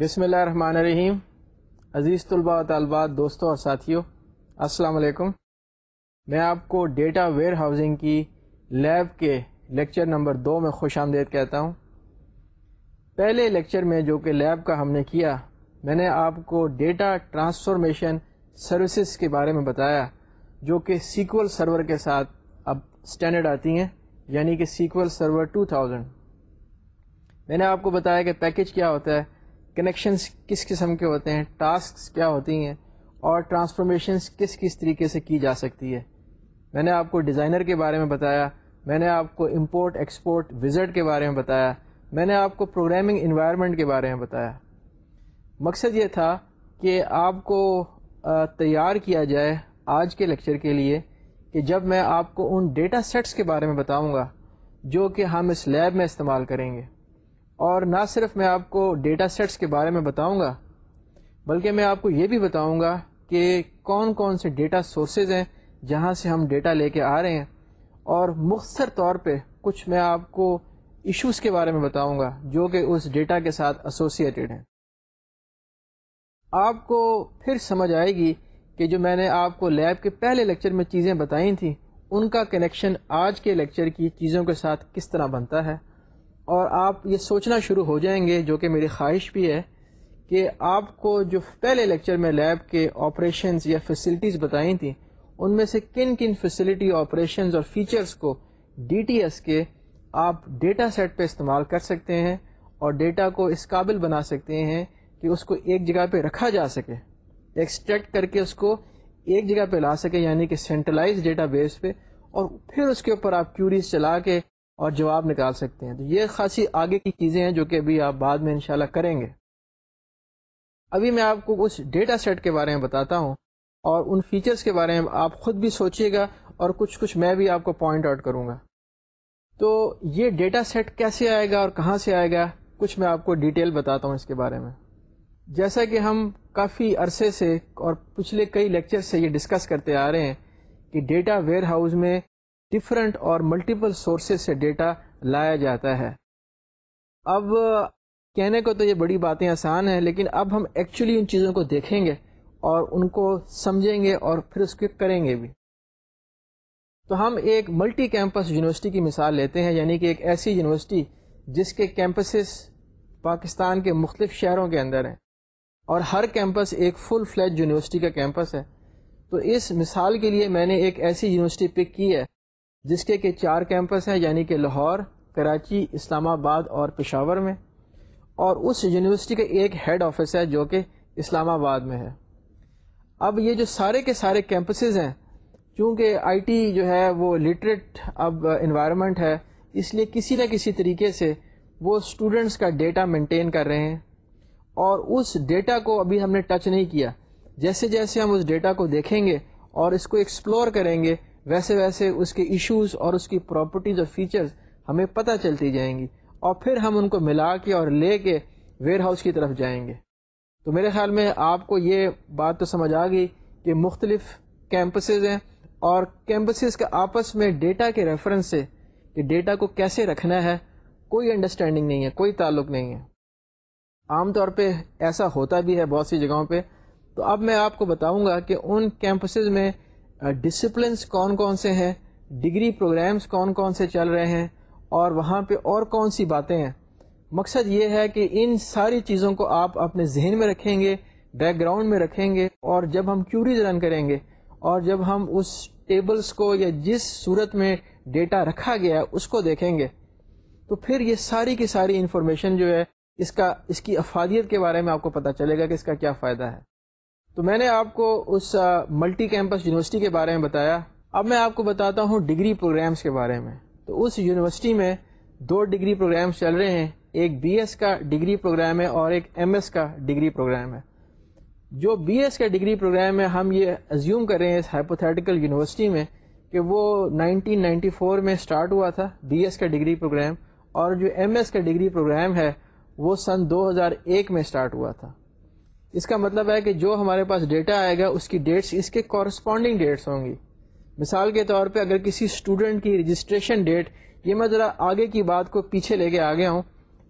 بسم اللہ الرحمن الرحیم. عزیز طلباء و طالبات، دوستوں اور ساتھیوں، السلام علیکم. میں آپ کو ڈیٹا ویئر ہاؤسنگ کی لیب کے لیکچر نمبر دو میں خوش آمدید کہتا ہوں. پہلے لیکچر میں جو کہ لیب کا ہم نے کیا، میں نے آپ کو ڈیٹا ٹرانسفارمیشن سروسز کے بارے میں بتایا، جو کہ سیکول سرور کے ساتھ اب اسٹینڈرڈ آتی ہیں یعنی کہ سیکول سرور 2000 میں نے آپ کو بتایا کہ پیکج کیا ہوتا ہے کنیکشنز کس قسم کے ہوتے ہیں، ٹاسکس کیا ہوتی ہیں اور ٹرانسفارمیشنز کس کس طریقے سے کی جا سکتی ہے۔ میں نے آپ کو ڈیزائنر کے بارے میں بتایا، میں نے آپ کو امپورٹ ایکسپورٹ وزٹ کے بارے میں بتایا، میں نے آپ کو پروگرامنگ انوائرمنٹ کے بارے میں بتایا۔ مقصد یہ تھا کہ آپ کو تیار کیا جائے آج کے لیکچر کے لیے کہ جب میں آپ کو ان ڈیٹا سیٹس کے بارے میں بتاؤں گا جو کہ ہم اس لیب میں استعمال کریں گے۔ اور نہ صرف میں آپ کو ڈیٹا سیٹس کے بارے میں بتاؤں گا، بلکہ میں آپ کو یہ بھی بتاؤں گا کہ کون کون سے ڈیٹا سورسز ہیں جہاں سے ہم ڈیٹا لے کے آ رہے ہیں۔ اور مختصر طور پہ کچھ میں آپ کو ایشوز کے بارے میں بتاؤں گا جو کہ اس ڈیٹا کے ساتھ ایسوسیٹیڈ ہیں۔ آپ کو پھر سمجھ آئے گی کہ جو میں نے آپ کو لیب کے پہلے لیکچر میں چیزیں بتائی تھیں، ان کا کنیکشن آج کے لیکچر کی چیزوں کے ساتھ کس طرح بنتا ہے۔ اور آپ یہ سوچنا شروع ہو جائیں گے، جو کہ میری خواہش بھی ہے، کہ آپ کو جو پہلے لیکچر میں لیب کے آپریشنز یا فیسلٹیز بتائی تھیں، ان میں سے کن کن فیسلٹی آپریشنز اور فیچرز کو ڈی ٹی ایس کے آپ ڈیٹا سیٹ پہ استعمال کر سکتے ہیں اور ڈیٹا کو اس قابل بنا سکتے ہیں کہ اس کو ایک جگہ پہ رکھا جا سکے ایکسٹریکٹ کر کے اس کو ایک جگہ پہ لا سکے یعنی کہ سینٹرلائز ڈیٹا بیس پہ، اور پھر اس کے اوپر آپ کیوریز چلا کے اور جواب نکال سکتے ہیں۔ تو یہ خاصی آگے کی چیزیں ہیں جو کہ ابھی آپ بعد میں انشاءاللہ کریں گے۔ ابھی میں آپ کو اس ڈیٹا سیٹ کے بارے میں بتاتا ہوں اور ان فیچرز کے بارے میں آپ خود بھی سوچیے گا اور کچھ کچھ میں بھی آپ کو پوائنٹ آؤٹ کروں گا۔ تو یہ ڈیٹا سیٹ کیسے آئے گا اور کہاں سے آئے گا کچھ میں آپ کو ڈیٹیل بتاتا ہوں اس کے بارے میں۔ جیسا کہ ہم کافی عرصے سے اور پچھلے کئی لیکچر سے یہ ڈسکس کرتے آ رہے ہیں کہ ڈیٹا ویئر ہاؤس میں ڈفرینٹ اور ملٹیپل سورسز سے ڈیٹا لایا جاتا ہے۔ اب کہنے کو تو یہ بڑی باتیں آسان ہیں، لیکن اب ہم ایکچولی ان چیزوں کو دیکھیں گے اور ان کو سمجھیں گے اور پھر اس کو کریں گے بھی۔ تو ہم ایک ملٹی کیمپس یونیورسٹی کی مثال لیتے ہیں یعنی کہ ایک ایسی یونیورسٹی جس کے کیمپسز پاکستان کے مختلف شہروں کے اندر ہیں۔ اور ہر کیمپس ایک فل فلیج یونیورسٹی کا کیمپس ہے۔ تو اس مثال کے لیے میں نے ایک ایسی یونیورسٹی پک کی ہے جس کے کہ چار کیمپس ہیں یعنی کہ لاہور، کراچی، اسلام آباد اور پشاور میں، اور اس یونیورسٹی کا ایک ہیڈ آفس ہے جو کہ اسلام آباد میں ہے۔ اب یہ جو سارے کے سارے کیمپسز ہیں، چونکہ آئی ٹی جو ہے وہ لٹریٹ اب انوائرمنٹ ہے، اس لیے کسی نہ کسی طریقے سے وہ اسٹوڈنٹس کا ڈیٹا مینٹین کر رہے ہیں۔ اور اس ڈیٹا کو ابھی ہم نے ٹچ نہیں کیا۔ جیسے جیسے ہم اس ڈیٹا کو دیکھیں گے اور اس کو ایکسپلور کریں گے ویسے ویسے اس کے ایشوز اور اس کی پراپرٹیز اور فیچرز ہمیں پتہ چلتی جائیں گی اور پھر ہم ان کو ملا کے اور لے کے ویئر ہاؤس کی طرف جائیں گے۔ تو میرے خیال میں آپ کو یہ بات تو سمجھ آ گئی کہ مختلف کیمپسز ہیں اور کیمپسز کا آپس میں ڈیٹا کے ریفرنس سے کہ ڈیٹا کو کیسے رکھنا ہے، کوئی انڈرسٹینڈنگ نہیں ہے، کوئی تعلق نہیں ہے۔ عام طور پہ ایسا ہوتا بھی ہے بہت سی جگہوں پہ۔ تو اب میں آپ کو بتاؤں گا کہ ان کیمپسز میں ڈسپلنس کون کون سے ہیں؟ ڈگری پروگرامز کون کون سے چل رہے ہیں؟ اور وہاں پہ اور کون سی باتیں ہیں؟ مقصد یہ ہے کہ ان ساری چیزوں کو آپ اپنے ذہن میں رکھیں گے بیک گراؤنڈ میں رکھیں گے، اور جب ہم کیوریز رن کریں گے، اور جب ہم اس ٹیبلز کو یا جس صورت میں ڈیٹا رکھا گیا اس کو دیکھیں گے۔ تو پھر یہ ساری کی ساری انفارمیشن جو ہے، اس کا، اس کی افادیت کے بارے میں آپ کو پتہ چلے گا کہ اس کا کیا فائدہ ہے۔ تو میں نے آپ کو اس ملٹی کیمپس یونیورسٹی کے بارے میں بتایا۔ اب میں آپ کو بتاتا ہوں ڈگری پروگرامس کے بارے میں۔ تو اس یونیورسٹی میں دو ڈگری پروگرامس چل رہے ہیں۔ ایک بی ایس کا ڈگری پروگرام ہے اور ایک ایم ایس کا ڈگری پروگرام ہے۔ جو بی ایس کا ڈگری پروگرام ہے ہم یہ ازیوم کر رہے ہیں اس ہائپوتھیٹیکل یونیورسٹی میں کہ وہ 1994 میں اسٹارٹ ہوا تھا بی ایس کا ڈگری پروگرام اور جو ایم ایس کا ڈگری پروگرام ہے وہ سن دو ہزار ایک میں اسٹارٹ ہوا تھا۔ اس کا مطلب ہے کہ جو ہمارے پاس ڈیٹا آئے گا، اس کی ڈیٹس اس کے کورسپونڈنگ ڈیٹس ہوں گی۔ مثال کے طور پہ اگر کسی اسٹوڈنٹ کی رجسٹریشن ڈیٹ یہ میں ذرا آگے کی بات کو پیچھے لے کے آ گیا ہوں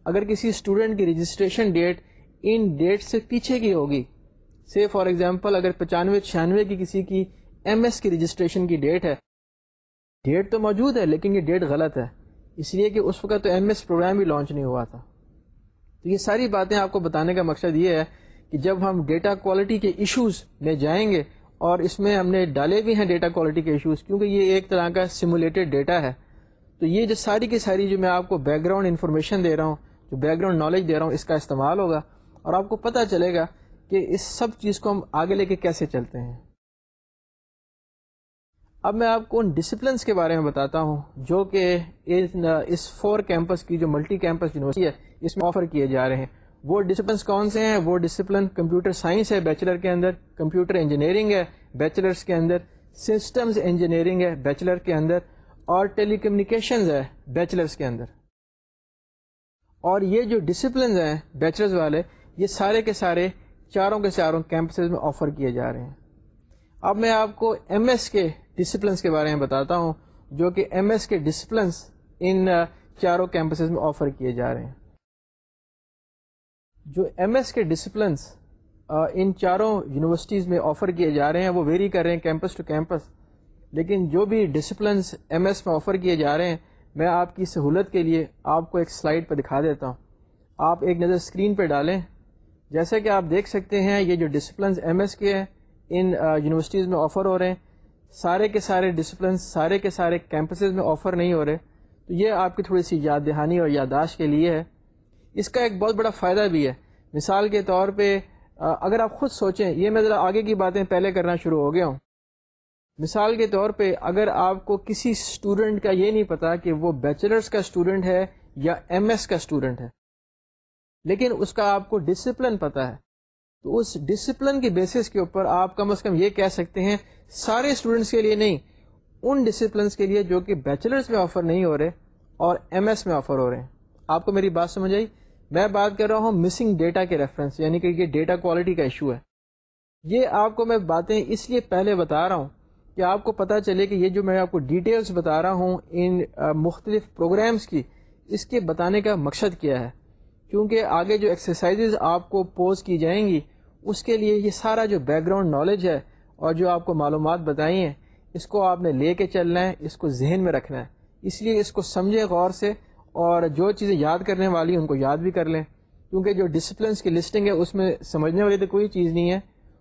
اگر کسی اسٹوڈنٹ کی رجسٹریشن ڈیٹ ان ڈیٹ سے پیچھے کی ہوگی سے فار ایگزامپل اگر پچانوے، چھیانوے کی کسی کی ایم ایس کی رجسٹریشن کی ڈیٹ ہے ڈیٹ تو موجود ہے لیکن یہ ڈیٹ غلط ہے۔ اس لیے کہ اس وقت تو ایم ایس پروگرام بھی لانچ نہیں ہوا تھا۔ تو یہ ساری باتیں آپ کو بتانے کا مقصد یہ ہے کہ جب ہم ڈیٹا کوالٹی کے ایشوز میں جائیں گے اور اس میں ہم نے ڈالے بھی ہیں ڈیٹا کوالٹی کے ایشوز کیونکہ یہ ایک طرح کا سمولیٹڈ ڈیٹا ہے۔ تو یہ جو ساری کی ساری جو میں آپ کو بیک گراؤنڈ انفارمیشن دے رہا ہوں، جو بیک گراؤنڈ نالج دے رہا ہوں، اس کا استعمال ہوگا اور آپ کو پتہ چلے گا کہ اس سب چیز کو ہم آگے لے کے کیسے چلتے ہیں۔ اب میں آپ کو ان ڈسپلنس کے بارے میں بتاتا ہوں، جو کہ اس فور کیمپس کی جو ملٹی کیمپس یونیورسٹی ہے، اس میں آفر کیے جا رہے ہیں۔ وہ ڈسپلنس کون سے ہیں؟ وہ ڈسپلن کمپیوٹر سائنس ہے بیچلر کے اندر کمپیوٹر انجینئرنگ ہے بیچلرس کے اندر سسٹمز انجینئرنگ ہے بیچلر کے اندر اور ٹیلی کمیونیکیشنز ہے بیچلرس کے اندر۔ اور یہ جو ڈسپلنز ہیں بیچلرز والے، یہ سارے کے سارے چاروں کے چاروں کیمپسز میں آفر کیے جا رہے ہیں۔ اب میں آپ کو ایم ایس کے ڈسپلنس کے بارے میں بتاتا ہوں، جو کہ ایم ایس کے ڈسپلنس ان چاروں کیمپسز میں آفر کیے جا رہے ہیں۔ جو ایم ایس کے ڈسپلنس ان چاروں یونیورسٹیز میں آفر کیے جا رہے ہیں، وہ ویری کر رہے ہیں کیمپس ٹو کیمپس لیکن جو بھی ڈسپلنس ایم ایس میں آفر کیے جا رہے ہیں، میں آپ کی سہولت کے لیے آپ کو ایک سلائڈ پہ دکھا دیتا ہوں۔ آپ ایک نظر اسکرین پہ ڈالیں۔ جیسے کہ آپ دیکھ سکتے ہیں، یہ جو ڈسپلنس ایم ایس کے ہیں، ان یونیورسٹیز میں آفر ہو رہے ہیں۔ سارے کے سارے ڈسپلنس سارے کے سارے کیمپسز میں آفر نہیں ہو رہے۔ تو یہ آپ کی تھوڑی سی یاد دہانی اور یادداشت کے لیے ہے۔ اس کا ایک بہت بڑا فائدہ بھی ہے۔ مثال کے طور پہ اگر آپ خود سوچیں، یہ میں ذرا آگے کی باتیں پہلے کرنا شروع ہو گیا ہوں۔ مثال کے طور پہ، اگر آپ کو کسی اسٹوڈنٹ کا یہ نہیں پتا کہ وہ بیچلرس کا اسٹوڈنٹ ہے یا ایم ایس کا اسٹوڈنٹ ہے، لیکن اس کا آپ کو ڈسپلن پتا ہے، تو اس ڈسپلن کے بیسس کے اوپر آپ کم از کم یہ کہہ سکتے ہیں، سارے اسٹوڈنٹس کے لیے نہیں، ان ڈسپلنس کے لیے جو کہ بیچلرس میں آفر نہیں ہو رہے اور ایم ایس میں آفر ہو رہے ہیں۔ آپ کو میری بات سمجھ آئی؟ میں بات کر رہا ہوں مسنگ ڈیٹا کے ریفرنس یعنی کہ یہ ڈیٹا کوالٹی کا ایشو ہے۔ یہ آپ کو میں باتیں اس لیے پہلے بتا رہا ہوں کہ آپ کو پتہ چلے کہ یہ جو میں آپ کو ڈیٹیلز بتا رہا ہوں ان مختلف پروگرامز کی، اس کے بتانے کا مقصد کیا ہے۔ کیونکہ آگے جو ایکسرسائزز آپ کو پوز کی جائیں گی، اس کے لیے یہ سارا جو بیک گراؤنڈ نالج ہے اور جو آپ کو معلومات بتائی ہیں، اس کو آپ نے لے کے چلنا ہے، اس کو ذہن میں رکھنا ہے۔ اس لیے اس کو سمجھے غور سے اور جو چیزیں یاد کرنے والی ان کو یاد بھی کر لیں۔ کیونکہ جو ڈسپلنس کی لسٹنگ ہے، اس میں سمجھنے والی تو کوئی چیز نہیں ہے،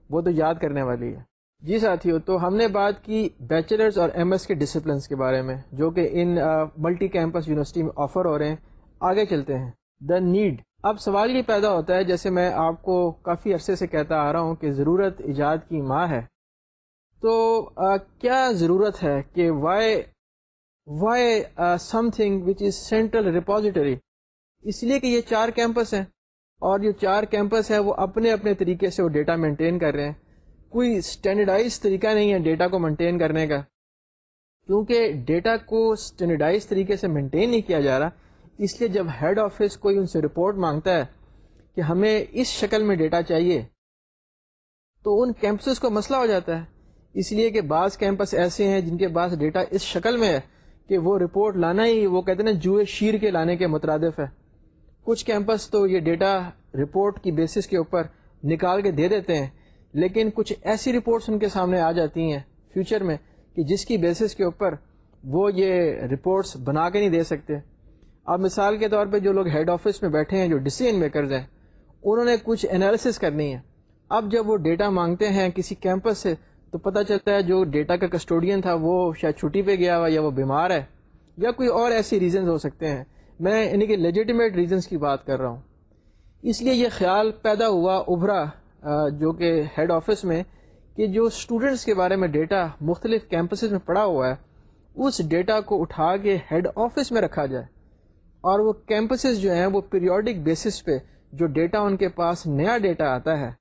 وہ تو یاد کرنے والی ہے۔ جی ساتھیو، تو ہم نے بات کی بیچلرز اور ایم ایس کے ڈسپلنس کے بارے میں، جو کہ ان ملٹی کیمپس یونیورسٹی میں آفر ہو رہے ہیں۔ آگے چلتے ہیں۔ دا نیڈ اب سوال یہ پیدا ہوتا ہے، جیسے میں آپ کو کافی عرصے سے کہتا آ رہا ہوں کہ ضرورت ایجاد کی ماں ہے۔ تو کیا ضرورت ہے کہ why why something which is central repository اس لیے کہ یہ چار کیمپس ہیں اور جو چار کیمپس ہے وہ اپنے اپنے طریقے سے وہ ڈیٹا مینٹین کر رہے ہیں۔ کوئی اسٹینڈرڈائز طریقہ نہیں ہے ڈیٹا کو مینٹین کرنے کا۔ کیونکہ ڈیٹا کو اسٹینڈرڈائز طریقے سے مینٹین نہیں کیا جا رہا، اس لیے جب ہیڈ آفس کوئی ان سے رپورٹ مانگتا ہے کہ ہمیں اس شکل میں ڈیٹا چاہیے، تو ان کیمپسز کو مسئلہ ہو جاتا ہے۔ اس لیے کہ بعض کیمپس ایسے ہیں جن کے پاس ڈیٹا اس شکل میں ہے۔ کہ وہ رپورٹ لانا ہی، وہ کہتے ہیں جوئے شیر کے لانے کے مترادف ہے۔ کچھ کیمپس تو یہ ڈیٹا رپورٹ کی بیسس کے اوپر نکال کے دے دیتے ہیں، لیکن کچھ ایسی رپورٹس ان کے سامنے آ جاتی ہیں فیوچر میں کہ جس کی بیسس کے اوپر وہ یہ رپورٹس بنا کے نہیں دے سکتے۔ اب مثال کے طور پہ جو لوگ ہیڈ آفس میں بیٹھے ہیں، جو ڈسیزن میکرز ہیں، انہوں نے کچھ انالیسس کرنی ہے۔ اب جب وہ ڈیٹا مانگتے ہیں کسی کیمپس سے تو پتہ چلتا ہے جو ڈیٹا کا کسٹوڈین تھا وہ شاید چھٹی پہ گیا ہوا یا وہ بیمار ہے یا کوئی اور ایسی ریزنز ہو سکتے ہیں۔ میں یعنی کہ لیجیٹیمیٹ ریزنس کی بات کر رہا ہوں۔ اس لیے یہ خیال پیدا ہوا ابھرا جو کہ ہیڈ آفس میں کہ جو اسٹوڈنٹس کے بارے میں ڈیٹا مختلف کیمپسز میں پڑا ہوا ہے، اس ڈیٹا کو اٹھا کے ہیڈ آفس میں رکھا جائے۔ اور وہ کیمپسز جو ہیں، وہ پیریوڈک بیسس پہ جو ڈیٹا ان کے پاس نیا ڈیٹا آتا ہے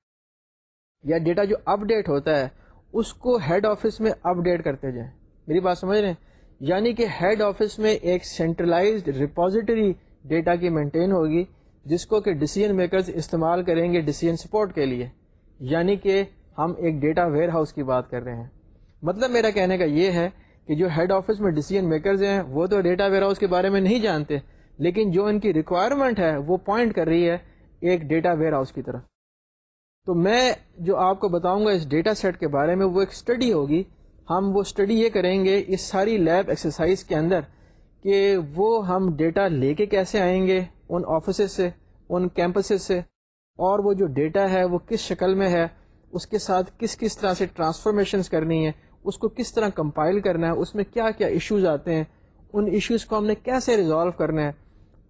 یا ڈیٹا جو اپ ڈیٹ ہوتا ہے اس کو ہیڈ آفس میں اپ ڈیٹ کرتے جائیں۔ میری بات سمجھ رہے ہیں؟ یعنی کہ ہیڈ آفس میں ایک سینٹرلائزڈ ریپوزیٹری ڈیٹا کی مینٹین ہوگی، جس کو کہ ڈسیزن میکرز استعمال کریں گے ڈسیزن سپورٹ کے لیے۔ یعنی کہ ہم ایک ڈیٹا ویئر ہاؤس کی بات کر رہے ہیں۔ مطلب میرا کہنے کا یہ ہے کہ جو ہیڈ آفس میں ڈسیزن میکرز ہیں، وہ تو ڈیٹا ویئر ہاؤس کے بارے میں نہیں جانتے، لیکن جو ان کی ریکوائرمنٹ ہے، وہ پوائنٹ کر رہی ہے ایک ڈیٹا ویئر ہاؤس کی طرف۔ تو میں جو آپ کو بتاؤں گا اس ڈیٹا سیٹ کے بارے میں، وہ ایک اسٹڈی ہوگی۔ ہم وہ اسٹڈی یہ کریں گے اس ساری لیب ایکسرسائز کے اندر کہ وہ ہم ڈیٹا لے کے کیسے آئیں گے ان آفیسز سے، ان کیمپسز سے، اور وہ جو ڈیٹا ہے وہ کس شکل میں ہے، اس کے ساتھ کس کس طرح سے ٹرانسفارمیشنس کرنی ہے اس کو کس طرح کمپائل کرنا ہے، اس میں کیا کیا ایشوز آتے ہیں، ان ایشوز کو ہم نے کیسے ریزالو کرنا ہے،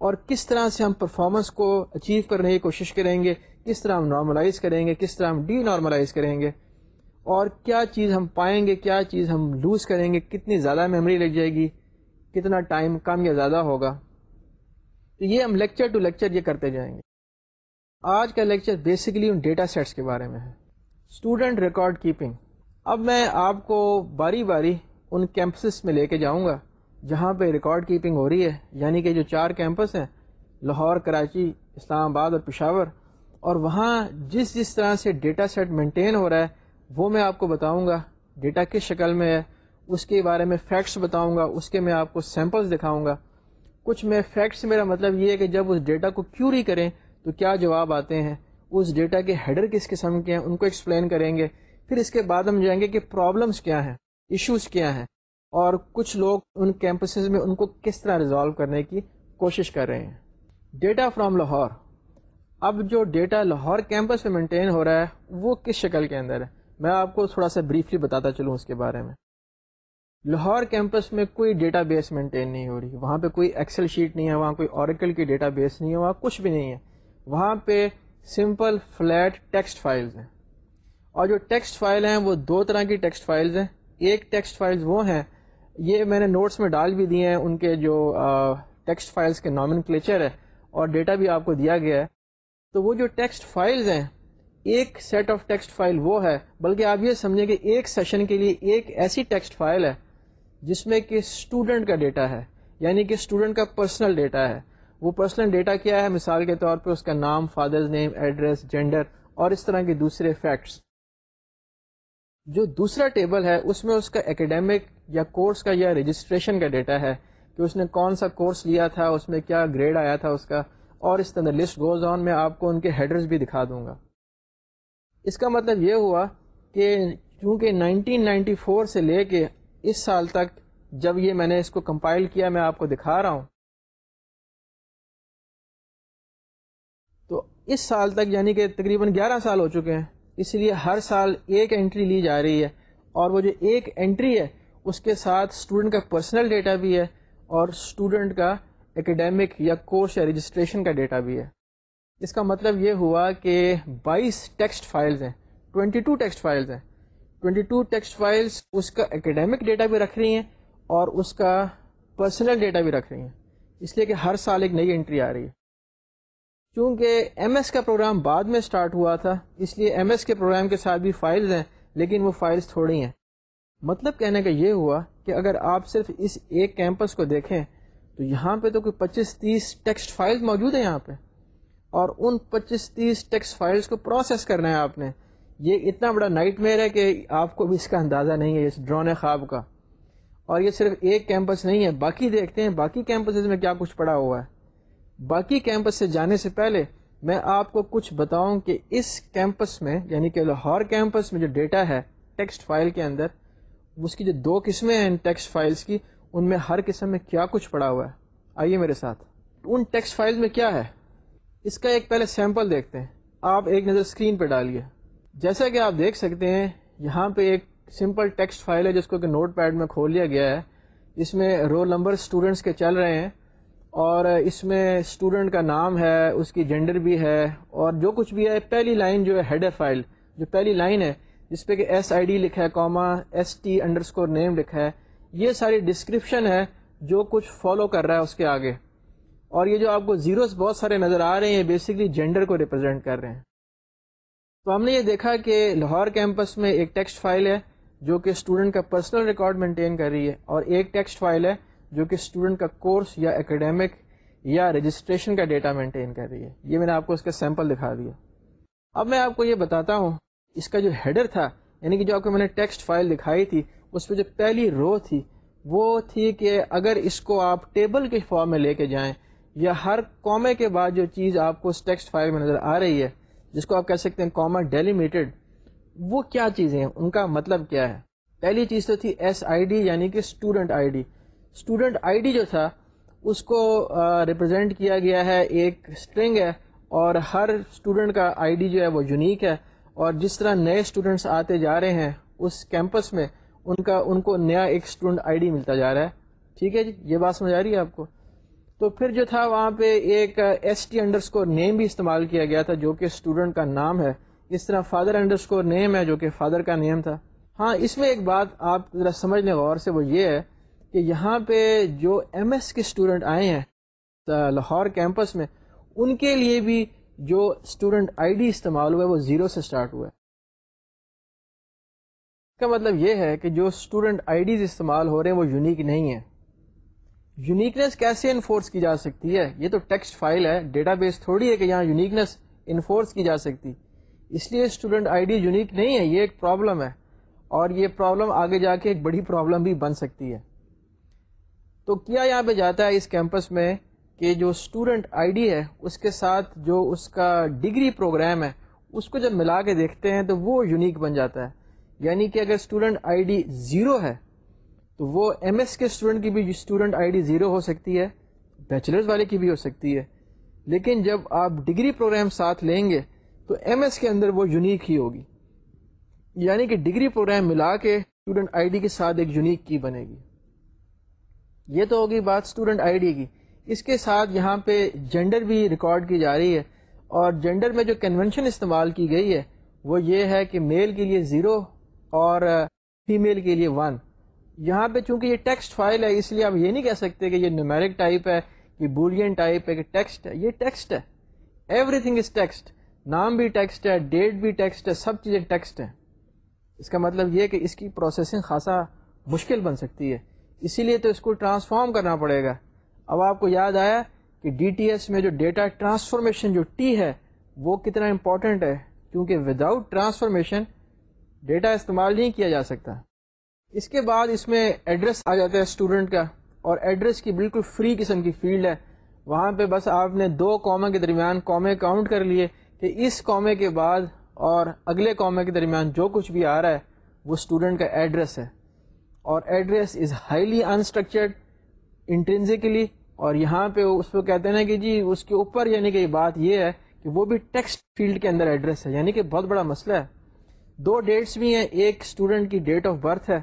اور کس طرح سے ہم پرفارمنس کو اچیو کرنے کی کوشش کریں گے کس طرح ہم نارملائز کریں گے، کس طرح ہم ڈی نارملائز کریں گے، اور کیا چیز ہم پائیں گے، کیا چیز ہم لوز کریں گے، کتنی زیادہ میموری لگ جائے گی، کتنا ٹائم کم یا زیادہ ہوگا۔ تو یہ ہم لیکچر ٹو لیکچر یہ کرتے جائیں گے۔ آج کا لیکچر بیسکلی ان ڈیٹا سیٹس کے بارے میں ہے۔ اسٹوڈنٹ ریکارڈ کیپنگ اب میں آپ کو باری باری ان کیمپسز میں لے کے جاؤں گا جہاں پہ ریکارڈ کیپنگ ہو رہی ہے یعنی کہ جو چار کیمپس ہیں، لاہور، کراچی، اسلام آباد اور پشاور۔ اور وہاں جس جس طرح سے ڈیٹا سیٹ مینٹین ہو رہا ہے، وہ میں آپ کو بتاؤں گا ڈیٹا کس شکل میں ہے، اس کے بارے میں فیکٹس بتاؤں گا، اس کے میں آپ کو سیمپلس دکھاؤں گا۔ کچھ میں فیکٹس میرا مطلب یہ ہے کہ جب اس ڈیٹا کو کیوری کریں تو کیا جواب آتے ہیں؟ اس ڈیٹا کے ہیڈر کس قسم کے ہیں؟ ان کو ایکسپلین کریں گے۔ پھر اس کے بعد ہم جائیں گے کہ پرابلمس کیا ہیں ایشوز کیا ہیں۔ اور کچھ لوگ ان کیمپسز میں ان کو کس طرح ریزالو کرنے کی کوشش کر رہے ہیں۔ ڈیٹا فرام لاہور اب جو ڈیٹا لاہور کیمپس میں مینٹین ہو رہا ہے، وہ کس شکل کے اندر ہے؟ میں آپ کو تھوڑا سا بریفلی بتاتا چلوں اس کے بارے میں۔ لاہور کیمپس میں کوئی ڈیٹا بیس مینٹین نہیں ہو رہی۔ وہاں پہ کوئی ایکسل شیٹ نہیں ہے، وہاں کوئی اوریکل کی ڈیٹا بیس نہیں ہے، وہاں کچھ بھی نہیں ہے۔ وہاں پہ سمپل فلیٹ ٹیکسٹ فائلز ہیں۔ اور جو ٹیکسٹ فائل ہیں، وہ دو طرح کی ٹیکسٹ فائلز ہیں۔ ایک ٹیکسٹ فائلز وہ ہیں، یہ میں نے نوٹس میں ڈال بھی دیے ہیں، ان کے جو ٹیکسٹ فائلز کے نامن کلیچر ہے۔ اور ڈیٹا بھی آپ کو دیا گیا ہے۔ تو وہ جو ٹیکسٹ فائلز ہیں، ایک سیٹ آف ٹیکسٹ فائل وہ ہے، بلکہ آپ یہ سمجھیں کہ ایک سیشن کے لیے ایک ایسی ٹیکسٹ فائل ہے جس میں کہ اسٹوڈنٹ کا ڈیٹا ہے یعنی کہ اسٹوڈنٹ کا پرسنل ڈیٹا ہے۔ وہ پرسنل ڈیٹا کیا ہے؟ مثال کے طور پہ اس کا نام فادرز نیم ایڈریس جینڈر اور اس طرح کے دوسرے فیکٹس جو دوسرا ٹیبل ہے، اس میں اس کا اکیڈیمک یا کورس کا یا رجسٹریشن کا ڈیٹا ہے کہ اس نے کون سا کورس لیا تھا، اس میں کیا گریڈ آیا تھا اس کا۔ اور اس طرح لسٹ گوز آن میں آپ کو ان کے ہیڈرز بھی دکھا دوں گا۔ اس کا مطلب یہ ہوا کہ چونکہ 1994 سے لے کے اس سال تک جب یہ میں نے اس کو کمپائل کیا، میں آپ کو دکھا رہا ہوں۔ تو اس سال تک یعنی کہ تقریباً گیارہ سال ہو چکے ہیں۔ اس لیے ہر سال ایک انٹری لی جا رہی ہے۔ اور وہ جو ایک انٹری ہے، اس کے ساتھ اسٹوڈنٹ کا پرسنل ڈیٹا بھی ہے اور اسٹوڈنٹ کا اکیڈیمک یا کورس یا رجسٹریشن کا ڈیٹا بھی ہے۔ اس کا مطلب یہ ہوا کہ بائیس ٹیکسٹ فائلز ہیں، ٹوینٹی ٹو ٹیکسٹ فائلز ہیں۔ ٹوینٹی ٹو ٹیکسٹ فائلز اس کا اکیڈیمک ڈیٹا بھی رکھ رہی ہیں اور اس کا پرسنل ڈیٹا بھی رکھ رہی ہیں۔ اس لیے کہ ہر سال ایک نئی انٹری آ رہی ہے۔ چونکہ ایم ایس کا پروگرام بعد میں اسٹارٹ ہوا تھا، اس لیے ایم ایس کے پروگرام کے ساتھ بھی فائلز ہیں، لیکن وہ فائلز تھوڑی ہیں۔ مطلب کہنے کا یہ ہوا کہ اگر آپ صرف اس ایک کیمپس کو دیکھیں تو یہاں پہ تو کوئی پچیس تیس ٹیکسٹ فائلز موجود ہیں یہاں پہ۔ اور ان پچیس تیس ٹیکسٹ فائلز کو پروسیس کرنا ہے آپ نے۔ یہ اتنا بڑا نائٹ میئر ہے کہ آپ کو بھی اس کا اندازہ نہیں ہے، اس ڈرون خواب کا۔ اور یہ صرف ایک کیمپس نہیں ہے، باقی دیکھتے ہیں، باقی کیمپسز میں کیا کچھ پڑا ہوا ہے۔ باقی کیمپس سے جانے سے پہلے میں آپ کو کچھ بتاؤں کہ اس کیمپس میں یعنی کہ لاہور کیمپس میں جو ڈیٹا ہے ٹیکسٹ فائل کے اندر، اس کی جو دو قسمیں ہیں ٹیکسٹ فائلز کی ان میں ہر قسم میں کیا کچھ پڑا ہوا ہے؟ آئیے میرے ساتھ۔ ان ٹیکسٹ فائل میں کیا ہے؟ اس کا ایک پہلے سیمپل دیکھتے ہیں۔ آپ ایک نظر اسکرین پہ ڈالیے۔ جیسا کہ آپ دیکھ سکتے ہیں، یہاں پہ ایک سمپل ٹیکسٹ فائل ہے، جس کو کہ نوٹ پیڈ میں کھول لیا گیا ہے۔ اس میں رول نمبر اسٹوڈنٹس کے چل رہے ہیں۔ اور اس میں اسٹوڈنٹ کا نام ہے، اس کی جینڈر بھی ہے۔ اور جو کچھ بھی ہے، پہلی لائن جو ہے ہیڈر فائل۔ جو پہلی لائن ہے، جس پہ کہ ایس آئی ڈی لکھا ہے comma S T underscore name لکھا ہے۔ یہ ساری ڈسکرپشن ہے جو کچھ فالو کر رہا ہے اس کے آگے۔ اور یہ جو آپ کو زیروز بہت سارے نظر آ رہے ہیں بیسکلی جینڈر کو ریپرزینٹ کر رہے ہیں۔ تو ہم نے یہ دیکھا کہ لاہور کیمپس میں ایک ٹیکسٹ فائل ہے جو کہ اسٹوڈنٹ کا پرسنل ریکارڈ مینٹین کر رہی ہے، اور ایک ٹیکسٹ فائل ہے جو کہ اسٹوڈنٹ کا کورس یا اکیڈیمک یا رجسٹریشن کا ڈیٹا مینٹین کر رہی ہے۔ یہ میں نے آپ کو اس کا سیمپل دکھا دیا۔ اب میں آپ کو یہ بتاتا ہوں، اس کا جو ہیڈر تھا یعنی کہ جو آپ کو میں نے ٹیکسٹ فائل دکھائی تھی اس پہ جو پہلی رو تھی، وہ تھی کہ اگر اس کو آپ ٹیبل کے فارم میں لے کے جائیں یا ہر کومے کے بعد جو چیز آپ کو اس ٹیکسٹ فائل میں نظر آ رہی ہے، جس کو آپ کہہ سکتے ہیں کوما ڈیلیمیٹڈ وہ کیا چیزیں ہیں؟ ان کا مطلب کیا ہے؟ پہلی چیز تو تھی ایس آئی ڈی یعنی کہ student I D student I D جو تھا، اس کو ریپرزینٹ کیا گیا ہے، ایک اسٹرنگ ہے اور ہر اسٹوڈنٹ کا آئی ڈی جو ہے وہ یونیک ہے اور جس طرح نئے اسٹوڈنٹس آتے جا رہے ہیں اس کیمپس میں ان کا ان کو نیا ایک اسٹوڈنٹ آئی ڈی ملتا جا رہا ہے۔ ٹھیک ہے جی؟ یہ بات سمجھ آ رہی ہے آپ کو؟ تو پھر جو تھا وہاں پہ ایک S T underscore name بھی استعمال کیا گیا تھا جو کہ اسٹوڈنٹ کا نام ہے۔ اس طرح فادر انڈر اسکور نیم ہے جو کہ فادر کا نیم تھا۔ ہاں اس میں ایک بات آپ ذرا سمجھ لیں غور سے، وہ یہ ہے کہ یہاں پہ جو ایم ایس کے اسٹوڈنٹ آئے ہیں لاہور کیمپس میں، ان کے لیے بھی جو اسٹوڈنٹ آئی ڈی استعمال ہوا ہے، وہ زیرو سے اسٹارٹ ہوا ہے۔ کا مطلب یہ ہے کہ جو اسٹوڈنٹ آئی ڈیز استعمال ہو رہے ہیں وہ یونیک نہیں ہے یونیکنیس کیسے انفورس کی جا سکتی ہے؟ یہ تو ٹیکسٹ فائل ہے ڈیٹا بیس تھوڑی ہے کہ یہاں یونیکنیس انفورس کی جا سکتی۔ اس لیے اسٹوڈنٹ آئی ڈی یونیک نہیں ہے، یہ ایک پرابلم ہے۔ اور یہ پرابلم آگے جا کے ایک بڑی پرابلم بھی بن سکتی ہے۔ تو کیا یہاں پہ جاتا ہے اس کیمپس میں کہ جو اسٹوڈنٹ آئی ڈی ہے، اس کے ساتھ جو اس کا ڈگری پروگرام ہے، اس کو جب ملا کے دیکھتے ہیں تو وہ یونیک بن جاتا ہے۔ یعنی کہ اگر اسٹوڈنٹ آئی ڈی زیرو ہے، تو وہ ایم ایس کے اسٹوڈنٹ کی بھی اسٹوڈنٹ آئی ڈی زیرو ہو سکتی ہے بیچلرز والے کی بھی ہو سکتی ہے۔ لیکن جب آپ ڈگری پروگرام ساتھ لیں گے، تو ایم ایس کے اندر وہ یونیک ہی ہوگی۔ یعنی کہ ڈگری پروگرام ملا کے اسٹوڈنٹ آئی ڈی کے ساتھ ایک یونیک کی بنے گی۔ یہ تو ہوگی بات اسٹوڈنٹ آئی ڈی کی۔ اس کے ساتھ یہاں پہ جینڈر بھی ریکارڈ کی جا رہی ہے۔ اور جینڈر میں جو کنونشن استعمال کی گئی ہے، وہ یہ ہے کہ میل کے لیے زیرو اور فیمیل کے لیے ون یہاں پہ چونکہ یہ ٹیکسٹ فائل ہے، اس لیے آپ یہ نہیں کہہ سکتے کہ یہ نیومیرک ٹائپ ہے کہ بولین ٹائپ ہے، کہ ٹیکسٹ ہے، یہ ٹیکسٹ ہے۔ ایوری تھنگ از ٹیکسٹ نام بھی ٹیکسٹ ہے ڈیٹ بھی ٹیکسٹ ہے، سب چیزیں ٹیکسٹ ہیں۔ اس کا مطلب یہ کہ اس کی پروسیسنگ خاصا مشکل بن سکتی ہے۔ اسی لیے تو اس کو ٹرانسفارم کرنا پڑے گا۔ اب آپ کو یاد آیا کہ ڈی ٹی ایس میں جو ڈیٹا ٹرانسفارمیشن جو ٹی ہے، وہ کتنا امپورٹنٹ ہے؟ کیونکہ وداؤٹ ٹرانسفارمیشن ڈیٹا استعمال نہیں کیا جا سکتا۔ اس کے بعد اس میں ایڈریس آ جاتا ہے اسٹوڈنٹ کا اور ایڈریس کی بالکل فری قسم کی فیلڈ ہے۔ وہاں پہ بس آپ نے دو قومے کے درمیان قومے کاؤنٹ کر لیے کہ اس قومے کے بعد اور اگلے قومے کے درمیان جو کچھ بھی آ رہا ہے، وہ اسٹوڈنٹ کا ایڈریس ہے۔ اور address is highly unstructured intrinsically اور یہاں پہ اس کو کہتے ہیں کہ جی اس کے اوپر یعنی کہ بات یہ ہے کہ وہ بھی ٹیکسٹ فیلڈ کے اندر ایڈریس ہے۔ یعنی کہ بہت بڑا مسئلہ ہے۔ دو ڈیٹس بھی ہیں، ایک اسٹوڈنٹ کی ڈیٹ آف برتھ ہے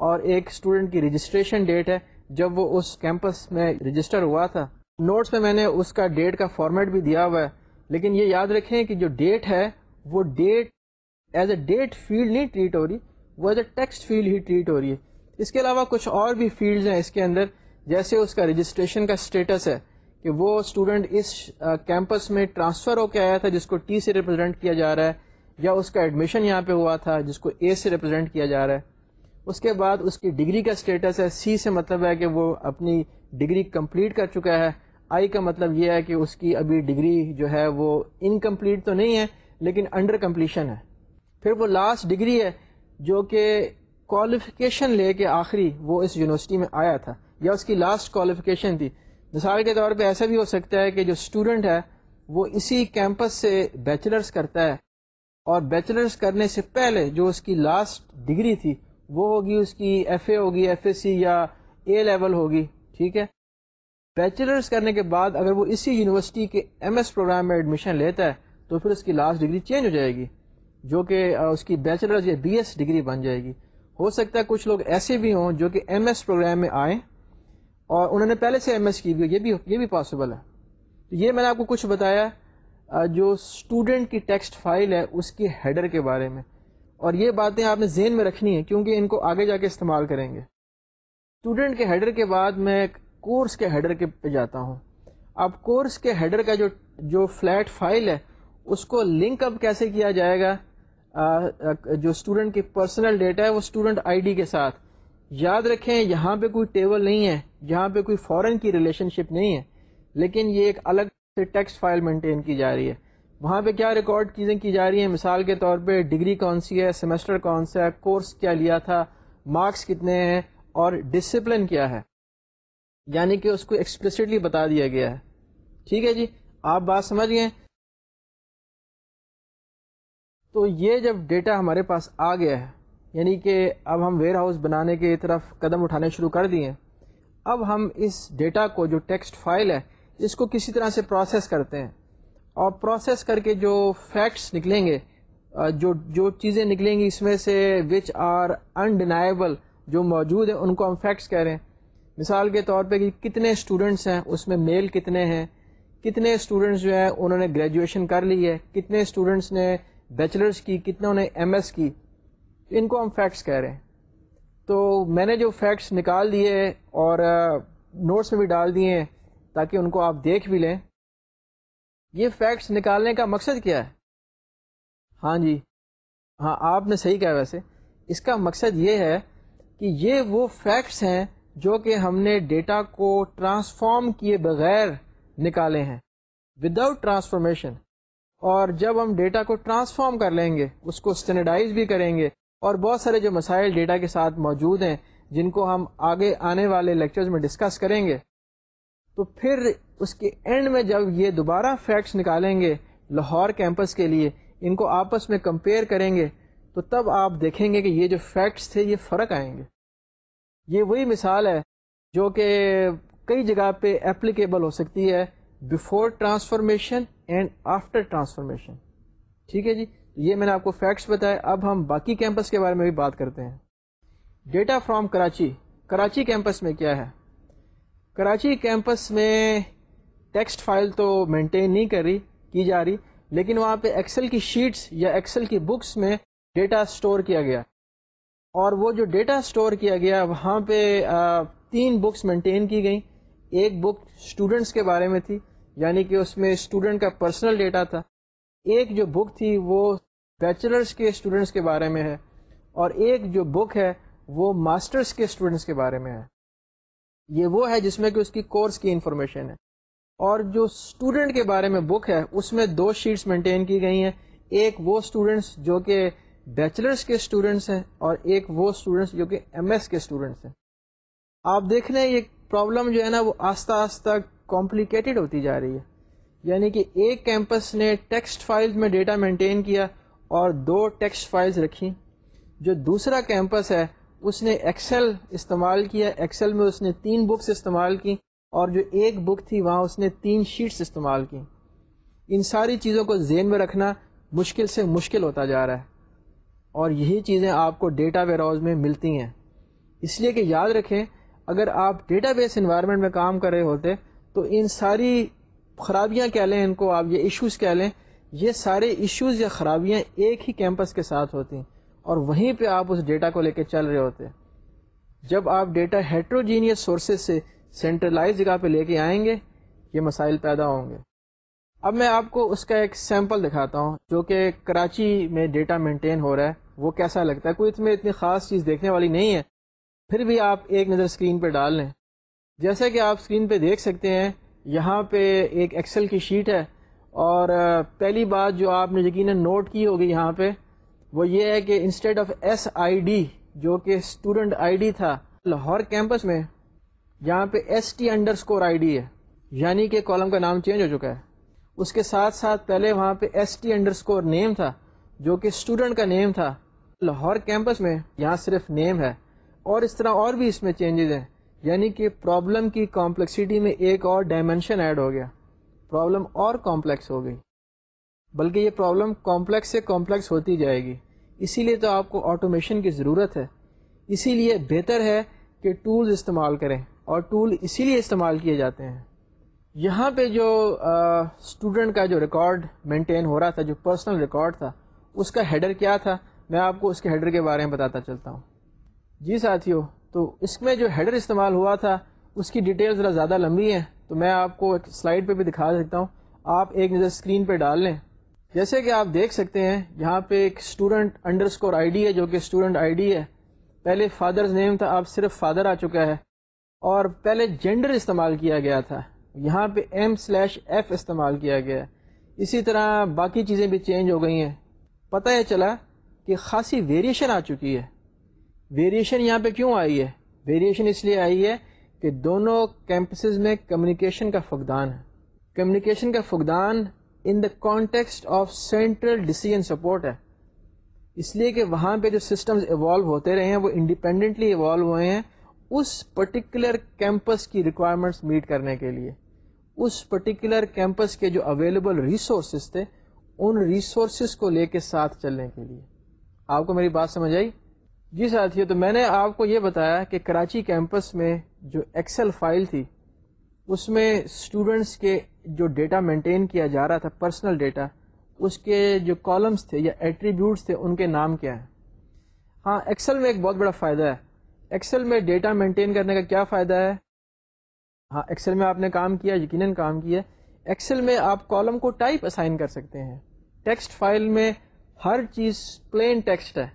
اور ایک اسٹوڈنٹ کی رجسٹریشن ڈیٹ ہے، جب وہ اس کیمپس میں رجسٹر ہوا تھا۔ نوٹس میں میں نے اس کا ڈیٹ کا فارمیٹ بھی دیا ہوا ہے، لیکن یہ یاد رکھیں کہ جو ڈیٹ ہے، وہ date as a date field نہیں ٹریٹ ہو رہی، وہ ایز اے ٹیکسٹ فیلڈ ہی ٹریٹ ہو رہی ہے۔ اس کے علاوہ کچھ اور بھی فیلڈز ہیں اس کے اندر، جیسے اس کا رجسٹریشن کا اسٹیٹس ہے کہ وہ اسٹوڈنٹ اس کیمپس میں ٹرانسفر ہو کے آیا تھا، جس کو ٹی سے ریپرزینٹ کیا جا رہا ہے۔ یا اس کا ایڈمیشن یہاں پہ ہوا تھا جس کو اے سے ریپرزینٹ کیا جا رہا ہے۔ اس کے بعد اس کی ڈگری کا اسٹیٹس ہے۔ سی سے مطلب ہے کہ وہ اپنی ڈگری کمپلیٹ کر چکا ہے۔ آئی کا مطلب یہ ہے کہ اس کی ابھی ڈگری جو ہے وہ انکمپلیٹ تو نہیں ہے، لیکن انڈر کمپلیشن ہے۔ پھر وہ لاسٹ ڈگری ہے جو کہ کوالیفیکیشن لے کے آخری وہ اس یونیورسٹی میں آیا تھا۔ یا اس کی لاسٹ کوالیفیکیشن تھی۔ مثال کے طور پہ ایسا بھی ہو سکتا ہے کہ جو اسٹوڈنٹ ہے وہ اسی کیمپس سے بیچلرس کرتا ہے۔ اور بیچلرس کرنے سے پہلے جو اس کی لاسٹ ڈگری تھی، وہ ہوگی اس کی ایف اے ہوگی ایف ایس سی یا اے لیول ہوگی، ٹھیک ہے؟ بیچلرس کرنے کے بعد اگر وہ اسی یونیورسٹی کے ایم ایس پروگرام میں ایڈمیشن لیتا ہے، تو پھر اس کی لاسٹ ڈگری چینج ہو جائے گی، جو کہ اس کی بیچلر یا بی ایس ڈگری بن جائے گی۔ ہو سکتا ہے کچھ لوگ ایسے بھی ہوں جو کہ ایم ایس پروگرام میں آئیں اور انہوں نے پہلے سے ایم ایس کی بھی یہ بھی یہ بھی پاسبل ہے۔ تو یہ میں نے آپ کو کچھ بتایا جو اسٹوڈنٹ کی ٹیکسٹ فائل ہے، اس کی ہیڈر کے بارے میں۔ اور یہ باتیں آپ نے ذہن میں رکھنی ہے کیونکہ ان کو آگے جا کے استعمال کریں گے۔ اسٹوڈنٹ کے ہیڈر کے بعد میں کورس کے ہیڈر کے پہ جاتا ہوں۔ اب کورس کے ہیڈر کا جو جو فلیٹ فائل ہے، اس کو لنک اپ کیسے کیا جائے گا؟ جو اسٹوڈنٹ کی پرسنل ڈیٹا ہے، وہ اسٹوڈنٹ آئی ڈی کے ساتھ۔ یاد رکھیں، یہاں پہ کوئی ٹیبل نہیں ہے، جہاں پہ کوئی فورن کی ریلیشن شپ نہیں ہے۔ لیکن یہ ایک الگ سے ٹیکسٹ فائل مینٹین کی جا رہی ہے۔ وہاں پہ کیا ریکارڈ چیزیں کی جا رہی ہیں؟ مثال کے طور پہ ڈگری کون سی ہے، سیمسٹر کون سا ہے، کورس کیا لیا تھا، مارکس کتنے ہیں اور ڈسپلن کیا ہے۔ یعنی کہ اس کو ایکسپلسٹلی بتا دیا گیا ہے۔ ٹھیک ہے جی آپ بات سمجھ گئے؟ تو یہ جب ڈیٹا ہمارے پاس آ گیا ہے یعنی کہ اب ہم ویئر ہاؤس بنانے کی طرف قدم اٹھانے شروع کر دیے اب ہم اس ڈیٹا کو جو ٹیکسٹ فائل ہے اس کو کسی طرح سے پروسیس کرتے ہیں۔ اور پروسیس کر کے جو فیکٹس نکلیں گے جو جو چیزیں نکلیں گی اس میں سے وچ آر انڈینائبل جو موجود ہیں، ان کو ہم فیکٹس کہہ رہے ہیں۔ مثال کے طور پہ کہ کتنے اسٹوڈنٹس ہیں، اس میں میل کتنے ہیں؟ کتنے اسٹوڈنٹس جو ہیں، انہوں نے گریجویشن کر لی ہے؟ کتنے اسٹوڈنٹس نے بیچلرس کی؟ کتنے نے ایم ایس کی؟ ان کو ہم فیکٹس کہہ رہے ہیں۔ تو میں نے جو فیکٹس نکال دیے اور نوٹس میں بھی ڈال دیے ہیں۔ تاکہ ان کو آپ دیکھ بھی لیں۔ یہ فیکٹس نکالنے کا مقصد کیا ہے؟ ہاں جی۔ ہاں آپ نے صحیح کہا ویسے۔ اس کا مقصد یہ ہے کہ یہ وہ فیکٹس ہیں جو کہ ہم نے ڈیٹا کو ٹرانسفارم کیے بغیر نکالے ہیں وداؤٹ ٹرانسفارمیشن اور جب ہم ڈیٹا کو ٹرانسفارم کر لیں گے، اس کو اسٹینڈرڈائز بھی کریں گے۔ اور بہت سارے جو مسائل ڈیٹا کے ساتھ موجود ہیں، جن کو ہم آگے آنے والے لیکچرز میں ڈسکس کریں گے تو پھر اس کے اینڈ میں جب یہ دوبارہ فیکٹس نکالیں گے لاہور کیمپس کے لیے، ان کو آپس میں کمپیئر کریں گے، تو تب آپ دیکھیں گے کہ یہ جو فیکٹس تھے، یہ فرق آئیں گے۔ یہ وہی مثال ہے جو کہ کئی جگہ پہ اپلیکیبل ہو سکتی ہے before transformation and after transformation ٹھیک ہے جی؟ یہ میں نے آپ کو فیکٹس بتایا اب ہم باقی کیمپس کے بارے میں بھی بات کرتے ہیں۔ Data from Karachi Karachi campus میں کیا ہے؟ کراچی کیمپس میں ٹیکسٹ فائل تو مینٹین نہیں کر رہی، کی جا رہی، لیکن وہاں پہ ایکسل کی شیٹس یا ایکسل کی بکس میں ڈیٹا سٹور کیا گیا۔ اور وہ جو ڈیٹا سٹور کیا گیا، وہاں پہ تین بکس مینٹین کی گئیں۔ ایک بک اسٹوڈنٹس کے بارے میں تھی یعنی کہ اس میں اسٹوڈنٹ کا پرسنل ڈیٹا تھا۔ ایک جو بک تھی، وہ بیچلرس کے اسٹوڈنٹس کے بارے میں ہے۔ اور ایک جو بک ہے، وہ ماسٹرس کے اسٹوڈنٹس کے بارے میں ہے۔ یہ وہ ہے جس میں کہ اس کی کورس کی انفارمیشن ہے۔ اور جو اسٹوڈنٹ کے بارے میں بک ہے، اس میں دو شیٹس مینٹین کی گئی ہیں۔ ایک وہ اسٹوڈنٹس جو کہ بیچلرس کے اسٹوڈنٹس ہیں اور ایک وہ اسٹوڈنٹس جو کہ ایم ایس کے اسٹوڈنٹس ہیں۔ آپ دیکھ رہے ہیں یہ پرابلم جو ہے نا، وہ آہستہ آہستہ کمپلیکیٹڈ ہوتی جا رہی ہے۔ یعنی کہ ایک کیمپس نے ٹیکسٹ فائلز میں ڈیٹا مینٹین کیا اور دو ٹیکسٹ فائلز رکھی جو دوسرا کیمپس ہے اس نے ایکسل استعمال کیا۔ ایکسل میں اس نے تین بکس استعمال کی اور جو ایک بک تھی وہاں اس نے تین شیٹس استعمال کی۔ ان ساری چیزوں کو ذہن میں رکھنا مشکل سے مشکل ہوتا جا رہا ہے۔ اور یہی چیزیں آپ کو ڈیٹا ویئر میں ملتی ہیں۔ اس لیے کہ یاد رکھیں، اگر آپ ڈیٹا بیس انوائرمنٹ میں کام کر رہے ہوتے تو ان ساری خرابیاں کہہ لیں؟ ان کو آپ یہ ایشوز کہہ لیں؟ یہ سارے ایشوز یا خرابیاں ایک ہی کیمپس کے ساتھ ہوتی۔ ہیں اور وہیں پہ آپ اس ڈیٹا کو لے کے چل رہے ہوتے جب آپ ڈیٹا ہیٹروجینیس سورسز سے سینٹرلائز جگہ پہ لے کے آئیں گے، یہ مسائل پیدا ہوں گے۔ اب میں آپ کو اس کا ایک سیمپل دکھاتا ہوں، جو کہ کراچی میں ڈیٹا مینٹین ہو رہا ہے۔ وہ کیسا لگتا ہے؟ کوئی اس میں اتنی خاص چیز دیکھنے والی نہیں ہے۔ پھر بھی آپ ایک نظر اسکرین پہ ڈال لیں۔ جیسا کہ آپ اسکرین پہ دیکھ سکتے ہیں، یہاں پہ ایک ایکسل کی شیٹ ہے۔ اور پہلی بات جو آپ نے یقیناً نوٹ کی ہوگی یہاں پہ وہ یہ ہے کہ instead of S I D جو کہ اسٹوڈنٹ آئی ڈی تھا، لاہور کیمپس میں یہاں پہ S T underscore I D ہے یعنی کہ کالم کا نام چینج ہو چکا ہے۔ اس کے ساتھ ساتھ پہلے وہاں پہ S T underscore name تھا، جو کہ اسٹوڈنٹ کا نیم تھا۔ لاہور کیمپس میں یہاں صرف نیم ہے۔ اور اس طرح اور بھی اس میں چینجز ہیں۔ یعنی کہ پرابلم کی کمپلیکسٹی میں ایک اور ڈائمینشن ایڈ ہو گیا۔ پرابلم اور کمپلیکس ہو گئی۔ بلکہ یہ پرابلم کمپلیکس سے کمپلیکس ہوتی جائے گی۔ اسی لیے تو آپ کو آٹومیشن کی ضرورت ہے۔ اسی لیے بہتر ہے کہ ٹولز استعمال کریں اور ٹول اسی لیے استعمال کیے جاتے ہیں۔ یہاں پہ جو اسٹوڈنٹ کا جو ریکارڈ مینٹین ہو رہا تھا، جو پرسنل ریکارڈ تھا، اس کا ہیڈر کیا تھا؟ میں آپ کو اس کے ہیڈر کے بارے میں بتاتا چلتا ہوں۔ جی ساتھیوں تو اس میں جو ہیڈر استعمال ہوا تھا، اس کی ڈیٹیل ذرا زیادہ لمبی ہیں، تو میں آپ کو ایک سلائڈ پہ بھی دکھا سکتا ہوں۔ آپ ایک نظر اسکرین پہ ڈال لیں۔ جیسے کہ آپ دیکھ سکتے ہیں، یہاں پہ ایک student underscore I D ہے، جو کہ اسٹوڈنٹ آئی ڈی ہے۔ پہلے فادرز نیم تھا، اب صرف فادر آ چکا ہے۔ اور پہلے جینڈر استعمال کیا گیا تھا۔ یہاں پہ ایم سلیش ایف استعمال کیا گیا۔ ہے اسی طرح باقی چیزیں بھی چینج ہو گئی ہیں۔ پتہ یہ چلا کہ خاصی ویریشن آ چکی ہے۔ ویریشن یہاں پہ کیوں آئی ہے؟ ویریشن اس لیے آئی ہے کہ دونوں کیمپسز میں کمیونیکیشن کا فقدان ہے۔ کمیونیکیشن کا فقدان in the context of central decision support ہے۔ اس لیے کہ وہاں پہ جو سسٹمز ایوالو ہوتے رہے ہیں، وہ انڈیپینڈنٹلی ایوالو ہوئے ہیں اس پرٹیکولر کیمپس کی ریکوائرمنٹس میٹ کرنے کے لیے۔ اس پرٹیکولر کیمپس کے جو اویلیبل ریسورسز تھے، ان ریسورسز کو لے کے ساتھ چلنے کے لیے۔ آپ کو میری بات سمجھ آئی؟ جی ساتھی تو میں نے آپ کو یہ بتایا کہ کراچی کیمپس میں جو ایکسل فائل تھی، اس میں اسٹوڈنٹس کے جو ڈیٹا مینٹین کیا جا رہا تھا پرسنل ڈیٹا اس کے جو کالمس تھے یا ایٹریبیوٹس تھے، ان کے نام کیا ہیں؟ ہاں ایکسل میں ایک بہت بڑا فائدہ ہے۔ ایکسل میں ڈیٹا مینٹین کرنے کا کیا فائدہ ہے؟ ہاں ایکسل میں آپ نے کام کیا، یقیناً کام کیا۔ ایکسل میں آپ کالم کو ٹائپ اسائن کر سکتے ہیں۔ ٹیکسٹ فائل میں ہر چیز پلین ٹیکسٹ ہے،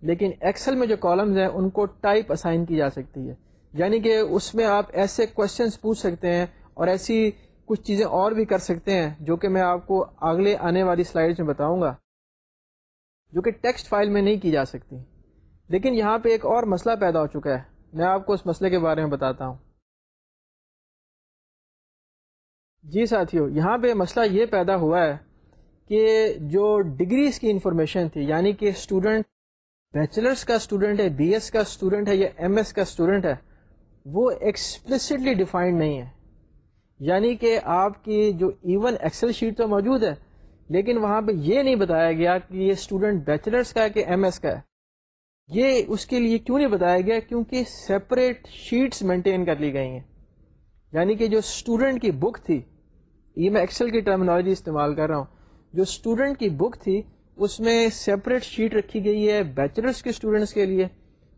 لیکن ایکسل میں جو کالمز ہیں، ان کو ٹائپ اسائن کی جا سکتی ہے۔ یعنی کہ اس میں آپ ایسے کوشچنس پوچھ سکتے ہیں اور ایسی کچھ چیزیں اور بھی کر سکتے ہیں، جو کہ میں آپ کو اگلے آنے والی سلائڈ میں بتاؤں گا، جو کہ ٹیکسٹ فائل میں نہیں کی جا سکتی۔ لیکن یہاں پہ ایک اور مسئلہ پیدا ہو چکا ہے، میں آپ کو اس مسئلے کے بارے میں بتاتا ہوں۔ جی ساتھیو، یہاں پہ مسئلہ یہ پیدا ہوا ہے کہ جو ڈگریز کی انفارمیشن تھی یعنی کہ اسٹوڈنٹ بیچلرس کا اسٹوڈنٹ ہے بی ایس کا اسٹوڈنٹ ہے یا ایم ایس کا اسٹوڈنٹ ہے، وہ ایکسپلسٹلی ڈیفائنڈ نہیں ہے۔ یعنی کہ آپ کی جو ایون ایکسل شیٹ تو موجود ہے، لیکن وہاں پہ یہ نہیں بتایا گیا کہ یہ اسٹوڈنٹ بیچلرس کا ہے کہ ایم ایس کا ہے۔ یہ اس کے لیے کیوں نہیں بتایا گیا؟ کیونکہ سیپریٹ شیٹس مینٹین کر لی گئی ہیں۔ یعنی کہ جو اسٹوڈنٹ کی بک تھی، یہ میں ایکسل کی ٹرمنالوجی استعمال کر رہا ہوں۔ جو اسٹوڈنٹ کی بک تھی، اس میں سیپریٹ شیٹ رکھی گئی ہے بیچلرس کے اسٹوڈنٹس کے لیے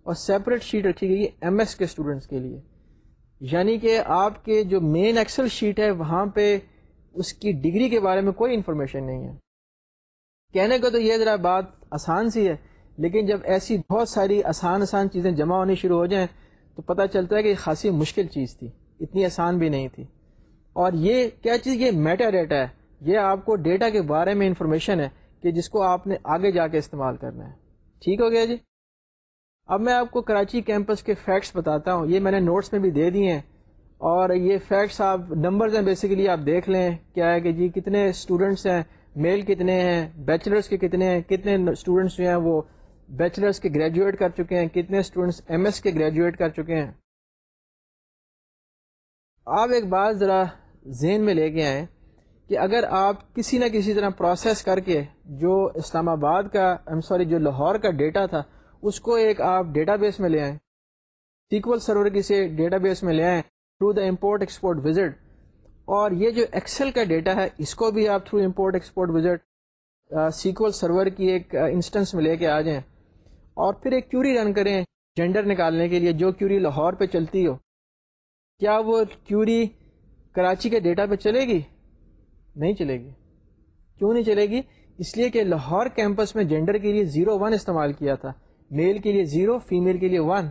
اور سیپریٹ شیٹ رکھی گئی ہے ایم ایس کے اسٹوڈنٹس کے لیے۔ یعنی کہ آپ کے جو مین ایکسل شیٹ ہے وہاں پہ اس کی ڈگری کے بارے میں کوئی انفارمیشن نہیں ہے۔ کہنے کو تو یہ ذرا بات آسان سی ہے، لیکن جب ایسی بہت ساری آسان آسان چیزیں جمع ہونی شروع ہو جائیں تو پتہ چلتا ہے کہ یہ خاصی مشکل چیز تھی، اتنی آسان بھی نہیں تھی۔ اور یہ کیا چیز؟ یہ میٹا ڈیٹا ہے۔ یہ آپ کو ڈیٹا کے بارے میں انفارمیشن ہے کہ جس کو آپ نے آگے جا کے استعمال کرنا ہے۔ ٹھیک ہو گیا جی؟ اب میں آپ کو کراچی کیمپس کے فیکٹس بتاتا ہوں۔ یہ میں نے نوٹس میں بھی دے دیے ہیں۔ اور یہ فیکٹس آپ نمبرز ہیں بیسیکلی آپ دیکھ لیں۔ کیا ہے کہ جی کتنے اسٹوڈنٹس ہیں؟ میل کتنے ہیں؟ بیچلرس کے کتنے ہیں؟ کتنے اسٹوڈنٹس جو ہیں وہ بیچلرس کے گریجویٹ کر چکے ہیں؟ کتنے اسٹوڈنٹس ایم ایس کے گریجویٹ کر چکے ہیں؟ آپ ایک بات ذرا ذہن میں لے کے آئیں کہ اگر آپ کسی نہ کسی طرح پروسیس کر کے جو اسلام آباد کا ایم سوری جو لاہور کا ڈیٹا تھا اس کو ایک آپ ڈیٹا بیس میں لے آئیں۔ سیکول سرور کسی ڈیٹا بیس میں لے آئیں through the import export wizard اور یہ جو ایکسل کا ڈیٹا ہے، اس کو بھی آپ through import export wizard SQL server کی ایک انسٹنس میں لے کے آ جائیں۔ اور پھر ایک کیوری رن کریں جینڈر نکالنے کے لیے، جو کیوری لاہور پہ چلتی ہو۔ کیا وہ کیوری کراچی کے ڈیٹا پہ چلے گی؟ نہیں چلے گی۔ کیوں نہیں چلے گی؟ اس لیے کہ لاہور کیمپس میں جینڈر کے لیے زیرو ون استعمال کیا تھا۔ میل کے لیے زیرو فیمیل کے لیے ون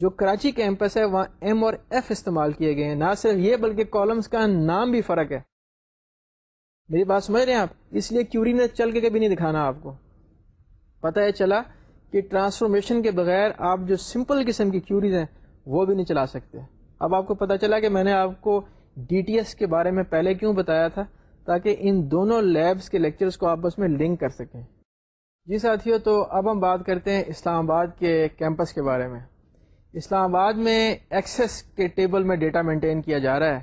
جو کراچی کیمپس ہے، وہاں ایم اور ایف استعمال کیے گئے ہیں. نہ صرف یہ بلکہ کالمس کا نام بھی فرق ہے. میری بات سمجھ رہے ہیں آپ؟ اس لیے کیوری نے چل کے کبھی نہیں دکھانا آپ کو. پتہ ہے چلا کہ ٹرانسفارمیشن کے بغیر آپ جو سمپل قسم کی کیوریز ہیں، وہ بھی نہیں چلا سکتے. اب آپ کو پتہ چلا کہ میں نے آپ کو ڈی ٹی ایس کے بارے میں پہلے کیوں بتایا تھا؟ تاکہ ان دونوں لیبس کے لیکچرز کو آپس میں لنک کر سکیں. جی ساتھیو، تو اب ہم بات کرتے ہیں اسلام آباد کے کیمپس کے بارے میں۔ اسلام آباد میں ایکسیس کے ٹیبل میں ڈیٹا مینٹین کیا جا رہا ہے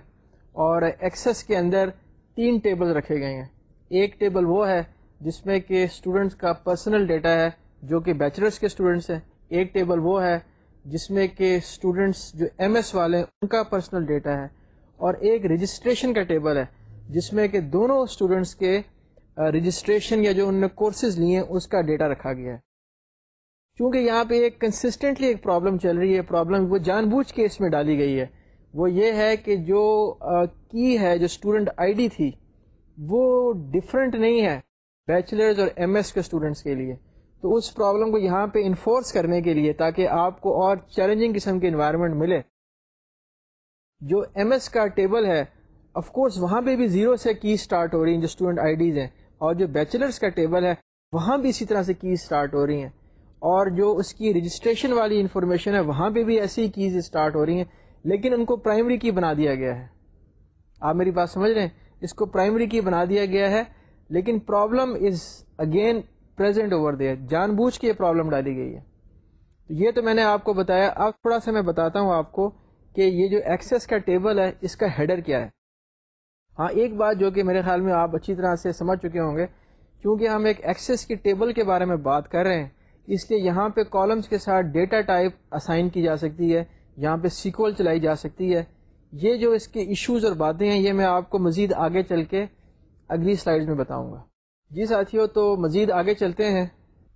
اور ایکسیس کے اندر تین ٹیبل رکھے گئے ہیں۔ ایک ٹیبل وہ ہے جس میں کہ اسٹوڈنٹس کا پرسنل ڈیٹا ہے جو کہ بیچلرس کے اسٹوڈنٹس ہیں۔ ایک ٹیبل وہ ہے جس میں کہ اسٹوڈنٹس جو ایم ایس والے ہیں، ان کا پرسنل ڈیٹا ہے۔ اور ایک رجسٹریشن کا ٹیبل ہے جس میں کہ دونوں اسٹوڈنٹس کے رجسٹریشن یا جو انہوں نے کورسز لیے ہیں، اس کا ڈیٹا رکھا گیا ہے۔ چونکہ یہاں پہ ایک کنسسٹنٹلی ایک پرابلم چل رہی ہے پرابلم وہ جان بوجھ کے اس میں ڈالی گئی ہے۔ وہ یہ ہے کہ جو کی ہے، جو اسٹوڈنٹ آئی ڈی تھی، وہ ڈفرینٹ نہیں ہے بیچلرز اور ایم ایس کے اسٹوڈنٹس کے لیے۔ تو اس پرابلم کو یہاں پہ انفورس کرنے کے لیے تاکہ آپ کو اور چیلنجنگ قسم کے انوائرمنٹ ملے۔ جو ایم ایس کا ٹیبل ہے آف کورس وہاں پہ بھی زیرو سے کی اسٹارٹ ہو رہی ہیں جو اسٹوڈنٹ آئی ڈیز ہیں۔ اور جو بیچلرس کا ٹیبل ہے، وہاں بھی اسی طرح سے کی اسٹارٹ ہو رہی ہیں۔ اور جو اس کی رجسٹریشن والی انفارمیشن ہے، وہاں پہ بھی ایسی کیز اسٹارٹ ہو رہی ہیں۔ لیکن ان کو پرائمری کی بنا دیا گیا ہے۔ آپ میری بات سمجھ رہے ہیں؟ اس کو پرائمری کی بنا دیا گیا ہے، لیکن problem is again present over there جان بوجھ کے یہ پرابلم ڈالی گئی ہے۔ تو یہ تو میں نے آپ کو بتایا۔ اب تھوڑا سا میں بتاتا ہوں آپ کو کہ یہ جو ایکسیس کا ٹیبل ہے، اس کا ہیڈر کیا ہے۔ ہاں ایک بات جو کہ میرے خیال میں آپ اچھی طرح سے سمجھ چکے ہوں گے، کیونکہ ہم ایک ایکسیس کی ٹیبل کے بارے میں بات کر رہے ہیں، اس لیے یہاں پہ کالمس کے ساتھ ڈیٹا ٹائپ اسائن کی جا سکتی ہے، یہاں پہ سیکول چلائی جا سکتی ہے۔ یہ جو اس کے ایشوز اور باتیں ہیں، یہ میں آپ کو مزید آگے چل کے اگلی سلائڈ میں بتاؤں گا۔ جی ساتھیوں تو مزید آگے چلتے ہیں۔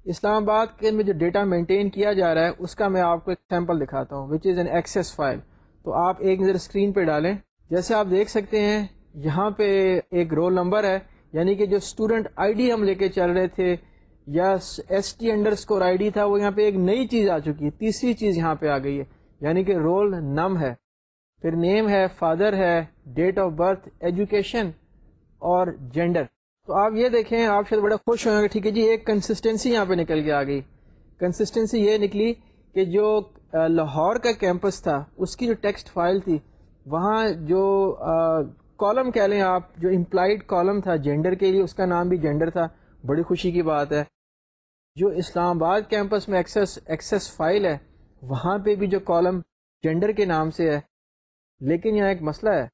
اسلام آباد کے میں جو ڈیٹا مینٹین کیا جا رہا ہے، اس کا میں آپ کو ایک سیمپل دکھاتا ہوں which is an Access file تو آپ ایک نظر اسکرین پہ ڈالیں۔ جیسے آپ دیکھ سکتے ہیں یہاں پہ ایک رول نمبر ہے یعنی کہ جو اسٹوڈنٹ آئی ڈی ہم لے کے چل رہے تھے، یا S T underscore I D تھا، وہ یہاں پہ ایک نئی چیز آ چکی ہے، تیسری چیز یہاں پہ آ گئی ہے یعنی کہ رول نم ہے۔ پھر نیم ہے فادر ہے ڈیٹ آف برتھ ایجوکیشن اور جینڈر تو آپ یہ دیکھیں، آپ شاید بڑا خوش ہوئیں گے ٹھیک ہے جی ایک کنسسٹینسی یہاں پہ نکل کے آ گئی۔ کنسسٹینسی یہ نکلی کہ جو لاہور کا کیمپس تھا، اس کی جو ٹیکسٹ فائل تھی، وہاں جو کالم کہہ لیں آپ، جو امپلائڈ کالم تھا جینڈر کے لیے اس کا نام بھی جینڈر تھا، بڑی خوشی کی بات ہے۔ جو اسلام آباد کیمپس میں ایکسیس ایکسیس فائل ہے، وہاں پہ بھی جو کالم جینڈر کے نام سے ہے۔ لیکن یہاں ایک مسئلہ ہے،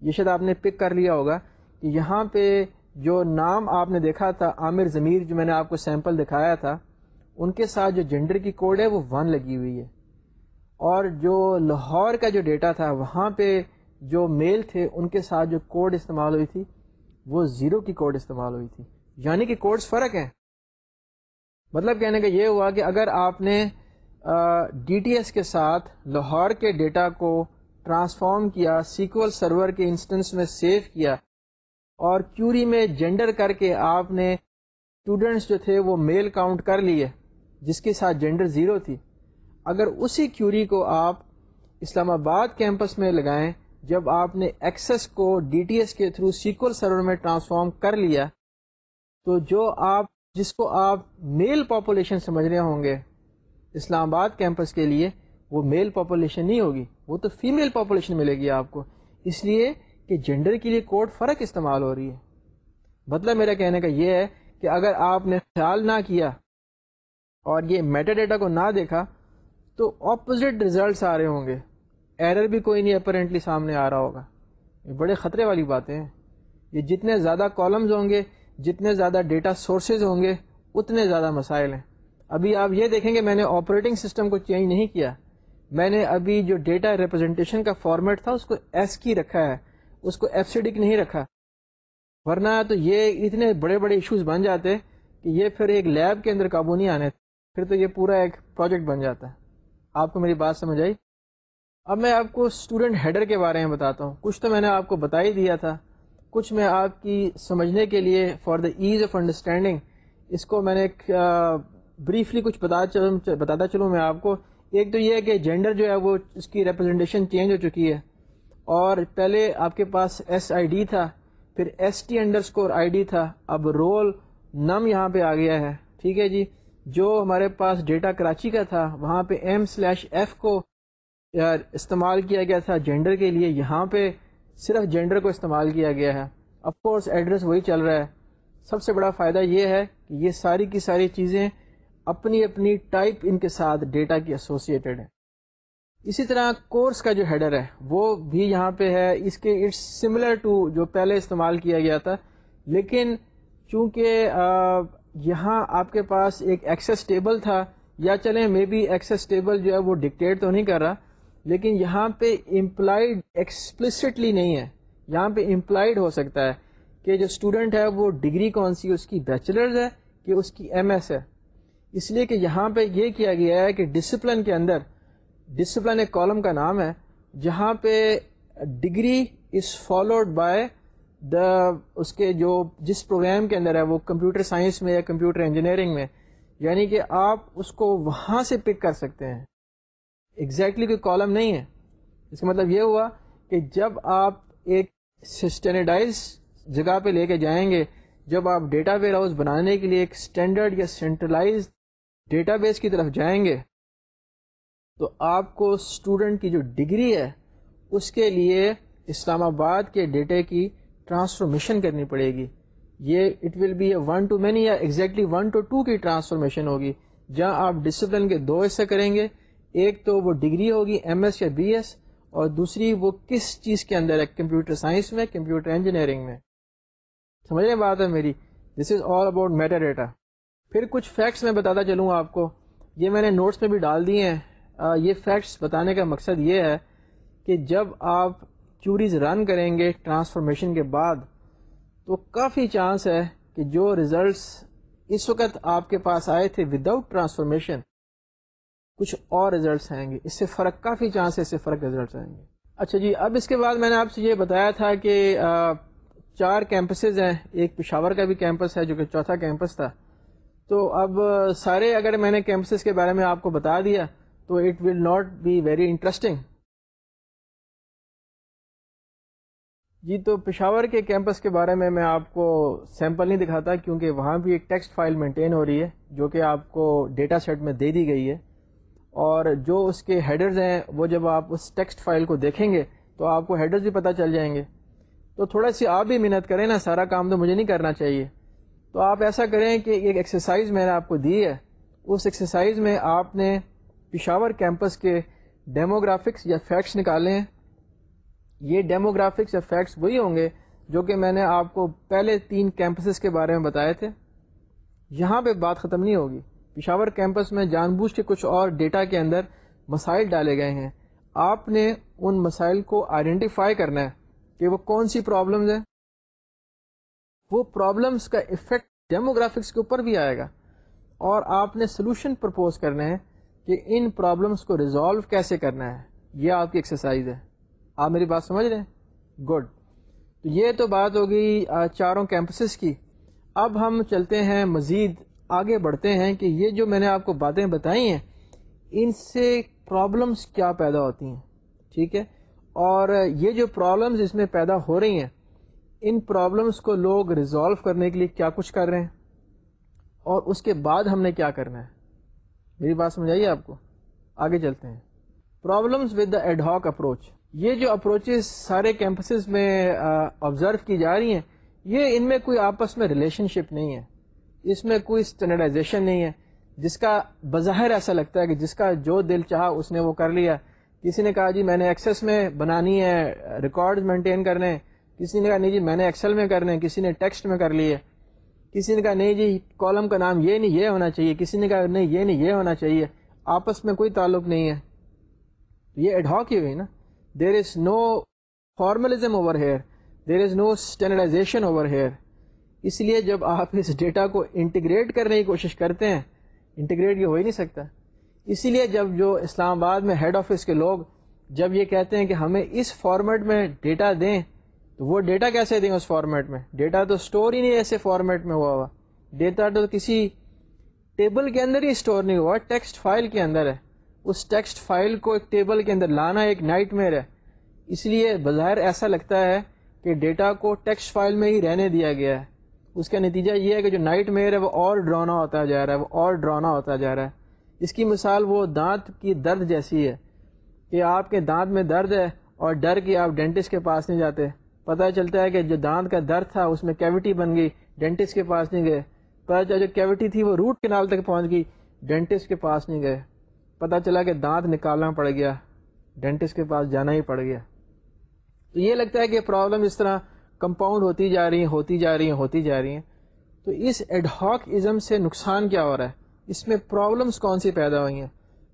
یہ شاید آپ نے پک کر لیا ہوگا کہ یہاں پہ جو نام آپ نے دیکھا تھا، عامر ضمیر، جو میں نے آپ کو سیمپل دکھایا تھا، ان کے ساتھ جو جینڈر کی کوڈ ہے، وہ ون لگی ہوئی ہے۔ اور جو لاہور کا جو ڈیٹا تھا، وہاں پہ جو میل تھے، ان کے ساتھ جو کوڈ استعمال ہوئی تھی، وہ زیرو کی کوڈ استعمال ہوئی تھی۔ یعنی کہ کوڈز فرق ہیں۔ مطلب کہنے کا یہ ہوا کہ اگر آپ نے ڈی ٹی ایس کے ساتھ لاہور کے ڈیٹا کو ٹرانسفارم کیا، سیکول سرور کے انسٹنس میں سیو کیا، اور کیوری میں جینڈر کر کے آپ نے اسٹوڈنٹس جو تھے وہ میل کاؤنٹ کر لیے، جس کے ساتھ جینڈر زیرو تھی، اگر اسی کیوری کو آپ اسلام آباد کیمپس میں لگائیں جب آپ نے ایکسس کو ڈی ٹی ایس کے تھرو سیکول سرور میں ٹرانسفارم کر لیا، تو جو آپ جس کو آپ میل پاپولیشن سمجھ رہے ہوں گے، اسلام آباد کیمپس کے لیے، وہ میل پاپولیشن نہیں ہوگی، وہ تو فیمیل پاپولیشن ملے گی آپ کو۔ اس لیے کہ جینڈر کے لیے کوڈ فرق استعمال ہو رہی ہے۔ مطلب میرا کہنے کا یہ ہے کہ اگر آپ نے خیال نہ کیا اور یہ میٹا ڈیٹا کو نہ دیکھا، تو اپوزٹ ریزلٹس آ رہے ہوں گے۔ ایرر بھی کوئی نہیں اپرنٹلی سامنے آ رہا ہوگا۔ یہ بڑے خطرے والی باتیں ہیں۔ یہ جتنے زیادہ کالمز ہوں گے، جتنے زیادہ ڈیٹا سورسز ہوں گے، اتنے زیادہ مسائل ہیں۔ ابھی آپ یہ دیکھیں گے، میں نے آپریٹنگ سسٹم کو چینج نہیں کیا۔ میں نے ابھی جو ڈیٹا ریپرزنٹیشن کا فارمیٹ تھا، اس کو ایس کی رکھا ہے۔ اس کو ایف سی ڈک نہیں رکھا۔ ورنہ تو یہ اتنے بڑے بڑے ایشوز بن جاتے کہ یہ پھر ایک لیب کے اندر قابو نہیں آنے، پھر تو یہ پورا ایک پروجیکٹ بن جاتا۔ ہے آپ کو میری بات سمجھ آئی؟ اب میں آپ کو اسٹوڈنٹ ہیڈر کے بارے میں بتاتا ہوں۔ کچھ تو میں نے آپ کو بتا ہی دیا تھا۔ کچھ میں آپ کی سمجھنے کے لیے for the ease of understanding اس کو میں نے بریفلی کچھ بتا چلوں بتاتا چلوں میں آپ کو۔ ایک تو یہ ہے کہ جینڈر جو ہے وہ اس کی ریپرزنٹیشن چینج ہو چکی ہے۔ اور پہلے آپ کے پاس ایس آئی ڈی تھا، پھر S T underscore I D تھا۔ اب رول نم یہاں پہ آ گیا ہے۔ ٹھیک ہے جی۔ جو ہمارے پاس ڈیٹا کراچی کا تھا، وہاں پہ ایم سلیش ایف کو استعمال کیا گیا تھا جینڈر کے لیے، یہاں پہ صرف جینڈر کو استعمال کیا گیا ہے۔ آف کورس ایڈریس وہی چل رہا ہے۔ سب سے بڑا فائدہ یہ ہے کہ یہ ساری کی ساری چیزیں اپنی اپنی ٹائپ ان کے ساتھ ڈیٹا کی ایسوسیٹیڈ ہے اسی طرح کورس کا جو ہیڈر ہے، وہ بھی یہاں پہ ہے۔ اس کے اٹس سملر ٹو جو پہلے استعمال کیا گیا تھا۔ لیکن چونکہ یہاں آپ کے پاس ایک ایکسیس ٹیبل تھا، یا چلیں مے بی ایکسیس ٹیبل جو ہے وہ ڈکٹیٹ تو نہیں کر رہا۔ لیکن یہاں پہ امپلائڈ ایکسپلسٹلی نہیں ہے۔ یہاں پہ امپلائڈ ہو سکتا ہے کہ جو اسٹوڈنٹ ہے وہ ڈگری کون سی اس کی بیچلرز ہے کہ اس کی ایم ایس ہے۔ اس لیے کہ یہاں پہ یہ کیا گیا ہے کہ ڈسپلن کے اندر ڈسپلن ایک کالم کا نام ہے، جہاں پہ degree is followed by the اس کے جو جس پروگرام کے اندر ہے، وہ کمپیوٹر سائنس میں یا کمپیوٹر انجینئرنگ میں یعنی کہ آپ اس کو وہاں سے پک کر سکتے ہیں۔ ایگزیکٹلی کوئی کالم نہیں ہے۔ اس کا مطلب یہ ہوا کہ جب آپ ایک سسٹینڈائز جگہ پہ لے کے جائیں گے، جب آپ ڈیٹا ویئر ہاؤس بنانے کے لیے ایک اسٹینڈرڈ یا سینٹرلائز ڈیٹا بیس کی طرف جائیں گے، تو آپ کو اسٹوڈنٹ کی جو ڈگری ہے، اس کے لیے اسلام آباد کے ڈیٹے کی ٹرانسفارمیشن کرنی پڑے گی۔ یہ it will be a one to many یا ایگزیکٹلی ون ٹو ٹو کی ٹرانسفارمیشن ہوگی۔ جہاں آپ ڈسپلن کے دو حصے کریں گے ایک تو وہ ڈگری ہوگی ایم ایس یا بی ایس اور دوسری وہ کس چیز کے اندر ہے؟ کمپیوٹر سائنس میں، کمپیوٹر انجینئرنگ میں۔ سمجھنے بات ہے میری؟ This is all about metadata پھر کچھ فیکٹس میں بتاتا چلوں آپ کو۔ یہ میں نے نوٹس میں بھی ڈال دیے ہیں۔ یہ فیکٹس بتانے کا مقصد یہ ہے کہ جب آپ کیوریز رن کریں گے ٹرانسفارمیشن کے بعد، تو کافی چانس ہے کہ جو ریزلٹس اس وقت آپ کے پاس آئے تھے وداؤٹ ٹرانسفارمیشن کچھ اور ریزلٹس آئیں گے۔ اس سے فرق کافی چانس ہے، اس سے فرق ریزلٹس آئیں گے۔ اچھا جی اب اس کے بعد میں نے آپ سے یہ بتایا تھا کہ چار کیمپسز ہیں۔ ایک پشاور کا بھی کیمپس ہے جو کہ چوتھا کیمپس تھا۔ تو اب سارے اگر میں نے کیمپسز کے بارے میں آپ کو بتا دیا، تو it will not be very interesting جی تو پشاور کے کیمپس کے بارے میں میں آپ کو سیمپل نہیں دکھاتا کیونکہ وہاں بھی ایک ٹیکسٹ فائل مینٹین ہو رہی ہے، جو کہ آپ کو ڈیٹا سیٹ میں دے دی گئی ہے۔ اور جو اس کے ہیڈرز ہیں، وہ جب آپ اس ٹیکسٹ فائل کو دیکھیں گے، تو آپ کو ہیڈرز بھی پتہ چل جائیں گے۔ تو تھوڑا سی آپ بھی محنت کریں نا، سارا کام تو مجھے نہیں کرنا چاہیے۔ تو آپ ایسا کریں کہ ایک ایکسرسائز میں نے آپ کو دی ہے۔ اس ایکسرسائز میں آپ نے پشاور کیمپس کے ڈیموگرافکس یا فیکٹس نکالے ہیں یہ ڈیموگرافکس یا فیکٹس وہی ہوں گے جو کہ میں نے آپ کو پہلے تین کیمپسز کے بارے میں بتائے تھے۔ یہاں پہ بات ختم نہیں ہوگی۔ پشاور کیمپس میں جان بوجھ کے کچھ اور ڈیٹا کے اندر مسائل ڈالے گئے ہیں۔ آپ نے ان مسائل کو آئیڈینٹیفائی کرنا ہے کہ وہ کون سی پرابلمز ہیں۔ وہ پرابلمس کا افیکٹ ڈیموگرافکس کے اوپر بھی آئے گا۔ اور آپ نے سولوشن پرپوز کرنا ہے کہ ان پرابلمس کو ریزالو کیسے کرنا ہے۔ یہ آپ کی ایکسرسائز ہے۔ آپ میری بات سمجھ رہے ہیں؟ گڈ تو یہ تو بات ہوگی چاروں کیمپسز کی۔ اب ہم چلتے ہیں مزید آگے بڑھتے ہیں کہ یہ جو میں نے آپ کو باتیں بتائی ہیں، ان سے پرابلمس کیا پیدا ہوتی ہیں؟ ٹھیک ہے؟ اور یہ جو پرابلمس اس میں پیدا ہو رہی ہیں، ان پرابلمس کو لوگ ریزالو کرنے کے لیے کیا کچھ کر رہے ہیں؟ اور اس کے بعد ہم نے کیا کرنا ہے؟ میری بات سمجھائیے آپ کو؟ آگے چلتے ہیں۔ Problems with the ad hoc approach یہ جو اپروچز سارے کیمپسز میں آبزرو کی جا رہی ہیں، یہ ان میں کوئی آپس میں ریلیشن شپ نہیں ہے۔ اس میں کوئی اسٹینڈرڈائزیشن نہیں ہے۔ جس کا بظاہر ایسا لگتا ہے کہ جس کا جو دل چاہا اس نے وہ کر لیا۔ کسی نے کہا جی میں نے ایکسیس میں بنانی ہے ریکارڈ مینٹین کرنے۔ کسی نے کہا نہیں جی میں نے ایکسل میں کرنے، کسی نے ٹیکسٹ میں کر لیے۔ کسی نے کہا نہیں جی کالم کا نام یہ نہیں، یہ ہونا چاہیے۔ کسی نے کہا نہیں، یہ نہیں، یہ ہونا چاہیے۔ آپس میں کوئی تعلق نہیں ہے۔ یہ ایڈہاک ہی ہوئی نا۔ There is no formalism over here there is no standardization over here اس لیے جب آپ اس ڈیٹا کو انٹیگریٹ کرنے کی کوشش کرتے ہیں، انٹیگریٹ یہ ہو ہی نہیں سکتا۔ اسی لیے جب جو اسلام آباد میں ہیڈ آفس کے لوگ جب یہ کہتے ہیں کہ ہمیں اس فارمیٹ میں ڈیٹا دیں، تو وہ ڈیٹا کیسے دیں اس فارمیٹ میں؟ ڈیٹا تو اسٹور ہی نہیں، ایسے فارمیٹ میں ہوا ہوا۔ ڈیٹا تو کسی ٹیبل کے اندر ہی اسٹور نہیں ہوا ٹیکسٹ فائل کے اندر ہے۔ اس ٹیکسٹ فائل کو ایک ٹیبل کے اندر لانا ایک نائٹ میر ہے۔ اس لیے بظاہر ایسا لگتا ہے کہ ڈیٹا کو ٹیکسٹ فائل میں ہی رہنے دیا گیا ہے۔ اس کا نتیجہ یہ ہے کہ جو نائٹ میر ہے وہ اور ڈرانا ہوتا جا رہا ہے، وہ اور ڈرانا ہوتا جا رہا ہے۔ اس کی مثال وہ دانت کی درد جیسی ہے کہ آپ کے دانت میں درد ہے اور ڈر کے آپ ڈینٹسٹ کے پاس نہیں جاتے۔ پتہ چلتا ہے کہ جو دانت کا درد تھا، اس میں کیوٹی بن گئی ڈینٹسٹ کے پاس نہیں گئے۔ پتہ چلا جو کیوٹی تھی، وہ روٹ کنال تک پہنچ گئی ڈینٹسٹ کے پاس نہیں گئے۔ پتہ چلا کہ دانت نکالنا پڑ گیا ڈینٹسٹ کے پاس جانا ہی پڑ گیا۔ تو یہ لگتا ہے کہ پرابلم اس طرح کمپاؤنڈ ہوتی جا رہی ہیں، ہوتی جا رہی ہیں، ہوتی جا رہی ہیں۔ تو اس ایڈہاک ازم سے نقصان کیا ہو رہا ہے؟ اس میں پرابلمس کون سی پیدا ہوئی ہیں؟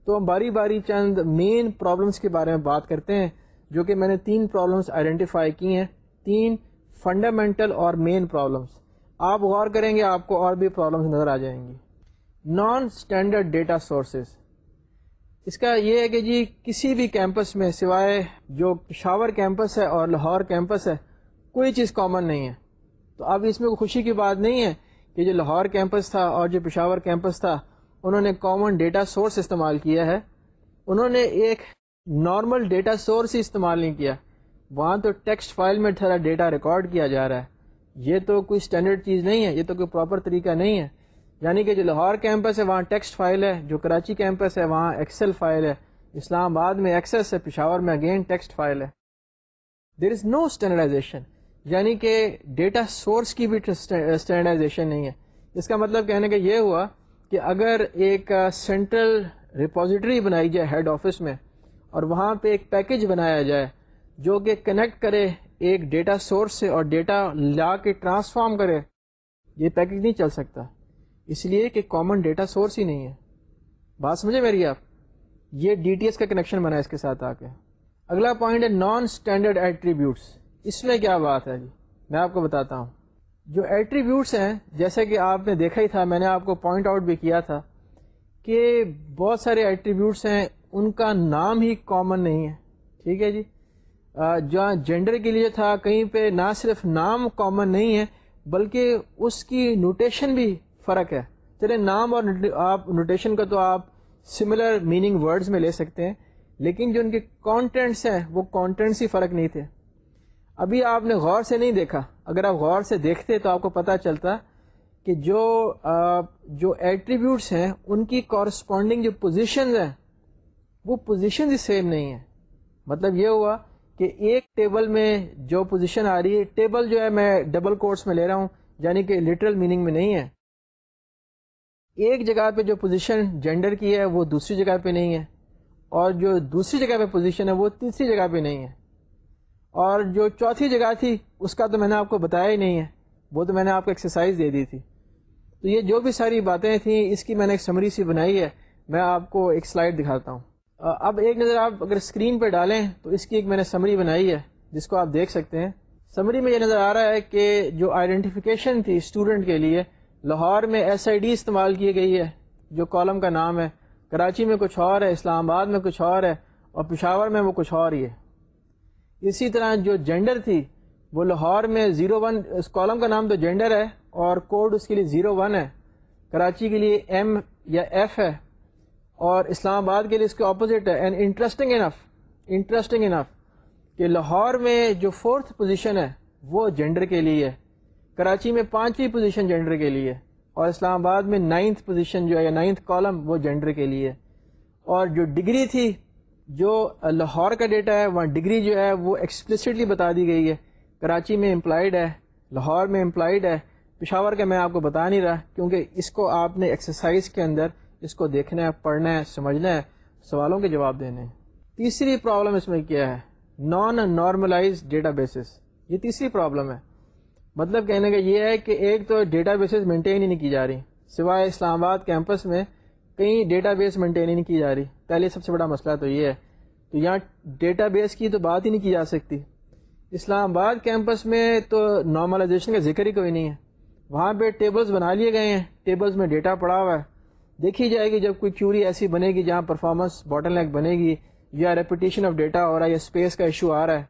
تو ہم باری باری چند مین پرابلمس کے بارے میں بات کرتے ہیں، جو کہ میں نے تین پرابلمس آئیڈینٹیفائی کی ہیں، تین فنڈامنٹل اور مین پرابلمس آپ غور کریں گے، آپ کو اور بھی پرابلمس نظر آ جائیں گی۔ نان اسٹینڈرڈ ڈیٹا سورسز اس کا یہ ہے کہ جی کسی بھی کیمپس میں سوائے جو پشاور کیمپس ہے اور لاہور کیمپس ہے کوئی چیز کامن نہیں ہے۔ تو اب اس میں کوئی خوشی کی بات نہیں ہے کہ جو لاہور کیمپس تھا اور جو پشاور کیمپس تھا، انہوں نے کامن ڈیٹا سورس استعمال کیا ہے۔ انہوں نے ایک نارمل ڈیٹا سورس ہی استعمال نہیں کیا۔ وہاں تو ٹیکسٹ فائل میں تھوڑا ڈیٹا ریکارڈ کیا جا رہا ہے۔ یہ تو کوئی اسٹینڈرڈ چیز نہیں ہے، یہ تو کوئی پراپر طریقہ نہیں ہے۔ یعنی کہ جو لاہور کیمپس ہے، وہاں ٹیکسٹ فائل ہے، جو کراچی کیمپس ہے، وہاں ایکسل فائل ہے۔ اسلام آباد میں ایکسس ہے، پشاور میں اگین ٹیکسٹ فائل ہے۔ دیر از نو اسٹینڈرڈائزیشن یعنی کہ ڈیٹا سورس کی بھی اسٹینڈرڈائزیشن نہیں ہے۔ اس کا مطلب کہنے کا یہ ہوا کہ اگر ایک سینٹرل ریپوزیٹری بنائی جائے ہیڈ آفس میں اور وہاں پہ ایک پیکج بنایا جائے جو کہ کنیکٹ کرے ایک ڈیٹا سورس سے اور ڈیٹا لا کے ٹرانسفارم کرے، یہ پیکج نہیں چل سکتا۔ اس لیے کہ کامن ڈیٹا سورس ہی نہیں ہے۔ بات سمجھے میری آپ؟ یہ ڈی ٹی ایس کا کنیکشن بنا اس کے ساتھ آ کے۔ اگلا پوائنٹ ہے نان اسٹینڈرڈ ایٹریبیوٹس اس میں کیا بات ہے جی؟ میں آپ کو بتاتا ہوں۔ جو ایٹریبیوٹس ہیں جیسے کہ آپ نے دیکھا ہی تھا، میں نے آپ کو پوائنٹ آؤٹ بھی کیا تھا کہ بہت سارے ایٹریبیوٹس ہیں، ان کا نام ہی کامن نہیں ہے۔ ٹھیک ہے جی؟ جہاں جینڈر کے لیے تھا، کہیں پہ نہ صرف نام کامن نہیں ہے، بلکہ اس کی نوٹیشن بھی فرق ہے۔ چلے، نام اور آپ نوٹیشن کا تو آپ سملر میننگ ورڈز میں لے سکتے ہیں، لیکن جو ان کے کانٹینٹس ہیں، وہ کانٹینٹس ہی فرق نہیں تھے۔ ابھی آپ نے غور سے نہیں دیکھا۔ اگر آپ غور سے دیکھتے تو آپ کو پتہ چلتا کہ جو جو ایٹریبیوٹس ہیں، ان کی کورسپونڈنگ جو پوزیشنز ہیں، وہ پوزیشن ہی سیم نہیں ہے مطلب یہ ہوا کہ ایک ٹیبل میں جو پوزیشن آ رہی ہے ٹیبل جو ہے، میں ڈبل کورس میں لے رہا ہوں یعنی کہ لٹرل میننگ میں نہیں ہے۔ ایک جگہ پہ جو پوزیشن جینڈر کی ہے، وہ دوسری جگہ پہ نہیں ہے۔ اور جو دوسری جگہ پہ پوزیشن ہے، وہ تیسری جگہ پہ نہیں ہے۔ اور جو چوتھی جگہ تھی، اس کا تو میں نے آپ کو بتایا ہی نہیں ہے۔ وہ تو میں نے آپ کو ایکسرسائز دے دی تھی۔ تو یہ جو بھی ساری باتیں تھیں، اس کی میں نے ایک سمری سی بنائی ہے۔ میں آپ کو ایک سلائڈ دکھاتا ہوں۔ اب ایک نظر آپ اگر اسکرین پہ ڈالیں، تو اس کی ایک میں نے سمری بنائی ہے، جس کو آپ دیکھ سکتے ہیں۔ سمری میں یہ نظر آ رہا ہے کہ جو آئیڈینٹیفیکیشن تھی اسٹوڈنٹ کے لیے، لاہور میں ایس آئی ڈی استعمال کی گئی ہے، جو کالم کا نام ہے۔ کراچی میں کچھ اور ہے، اسلام آباد میں کچھ اور ہے، اور پشاور میں وہ کچھ اور ہی ہے۔ اسی طرح جو جینڈر تھی، وہ لاہور میں زیرو ون اس کالم کا نام تو جینڈر ہے اور کوڈ اس کے لیے زیرو ون ہے۔ کراچی کے لیے ایم یا ایف ہے اور اسلام آباد کے لیے اس کے اپوزٹ ہے۔ And interesting enough interesting enough کہ لاہور میں جو فورتھ پوزیشن ہے، وہ جینڈر کے لیے ہے۔ کراچی میں پانچویں پوزیشن جینڈر کے لیے اور اسلام آباد میں نائنتھ پوزیشن جو ہے یا نائنتھ کالم وہ جینڈر کے لیے اور جو ڈگری تھی جو لاہور کا ڈیٹا ہے، وہاں ڈگری جو ہے، وہ ایکسپلسٹلی بتا دی گئی ہے۔ کراچی میں امپلائڈ ہے، لاہور میں امپلائڈ ہے۔ پشاور کا میں آپ کو بتا نہیں رہا، کیونکہ اس کو آپ نے ایکسرسائز کے اندر اس کو دیکھنا ہے، پڑھنا ہے، سمجھنا ہے، سوالوں کے جواب دینے ہیں۔ تیسری پرابلم اس میں کیا ہے؟ نان نارملائز ڈیٹا بیسز یہ تیسری پرابلم ہے۔ مطلب کہنے کا یہ ہے کہ ایک تو ڈیٹا بیسز مینٹین ہی نہیں کی جا رہی۔ سوائے اسلام آباد کیمپس میں کہیں ڈیٹا بیس مینٹین ہی نہیں کی جا رہی۔ پہلے سب سے بڑا مسئلہ تو یہ ہے۔ تو یہاں ڈیٹا بیس کی تو بات ہی نہیں کی جا سکتی۔ اسلام آباد کیمپس میں تو نارملائزیشن کا ذکر ہی کوئی نہیں ہے۔ وہاں پہ ٹیبلز بنا لیے گئے ہیں۔ ٹیبلز میں ڈیٹا پڑا ہوا ہے۔ دیکھی جائے گی جب کوئی کیوری ایسی بنے گی جہاں پرفارمنس باٹل نیک بنے گی یا ریپوٹیشن آف ڈیٹا ہو رہا ہے یا اسپیس کا ایشو آ رہا ہے۔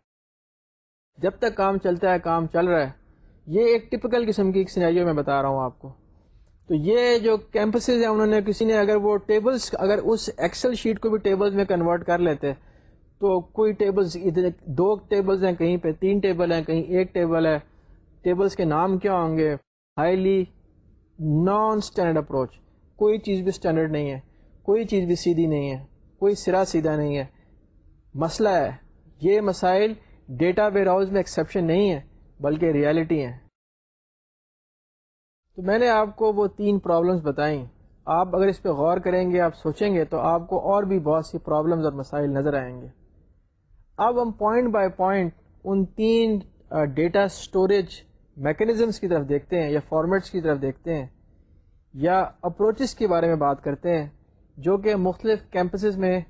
جب تک کام چلتا ہے، کام چل رہا ہے۔ یہ ایک ٹپکل قسم کی ایک سنیریو میں بتا رہا ہوں آپ کو۔ تو یہ جو کیمپسز ہیں، انہوں نے کسی نے اگر وہ ٹیبلز اگر اس ایکسل شیٹ کو بھی ٹیبلز میں کنورٹ کر لیتے، تو کوئی ٹیبلز ادھر دو ٹیبلز ہیں کہیں پہ، تین ٹیبل ہیں، کہیں ایک ٹیبل ہے۔ ٹیبلز کے نام کیا ہوں گے؟ ہائیلی نان اسٹینڈرڈ اپروچ کوئی چیز بھی اسٹینڈرڈ نہیں ہے، کوئی چیز بھی سیدھی نہیں ہے، کوئی سرا سیدھا نہیں ہے۔ مسئلہ ہے، یہ مسائل ڈیٹا ویئر ہاؤس میں ایکسیپشن نہیں ہے بلکہ ریالٹی ہیں۔ تو میں نے آپ کو وہ تین پرابلمس بتائیں۔ آپ اگر اس پہ غور کریں گے، آپ سوچیں گے، تو آپ کو اور بھی بہت سی پرابلمز اور مسائل نظر آئیں گے۔ اب ہم پوائنٹ بائی پوائنٹ ان تین ڈیٹا اسٹوریج میکینزمس کی طرف دیکھتے ہیں یا فارمیٹس کی طرف دیکھتے ہیں یا اپروچز کے بارے میں بات کرتے ہیں، جو کہ مختلف کیمپسز میں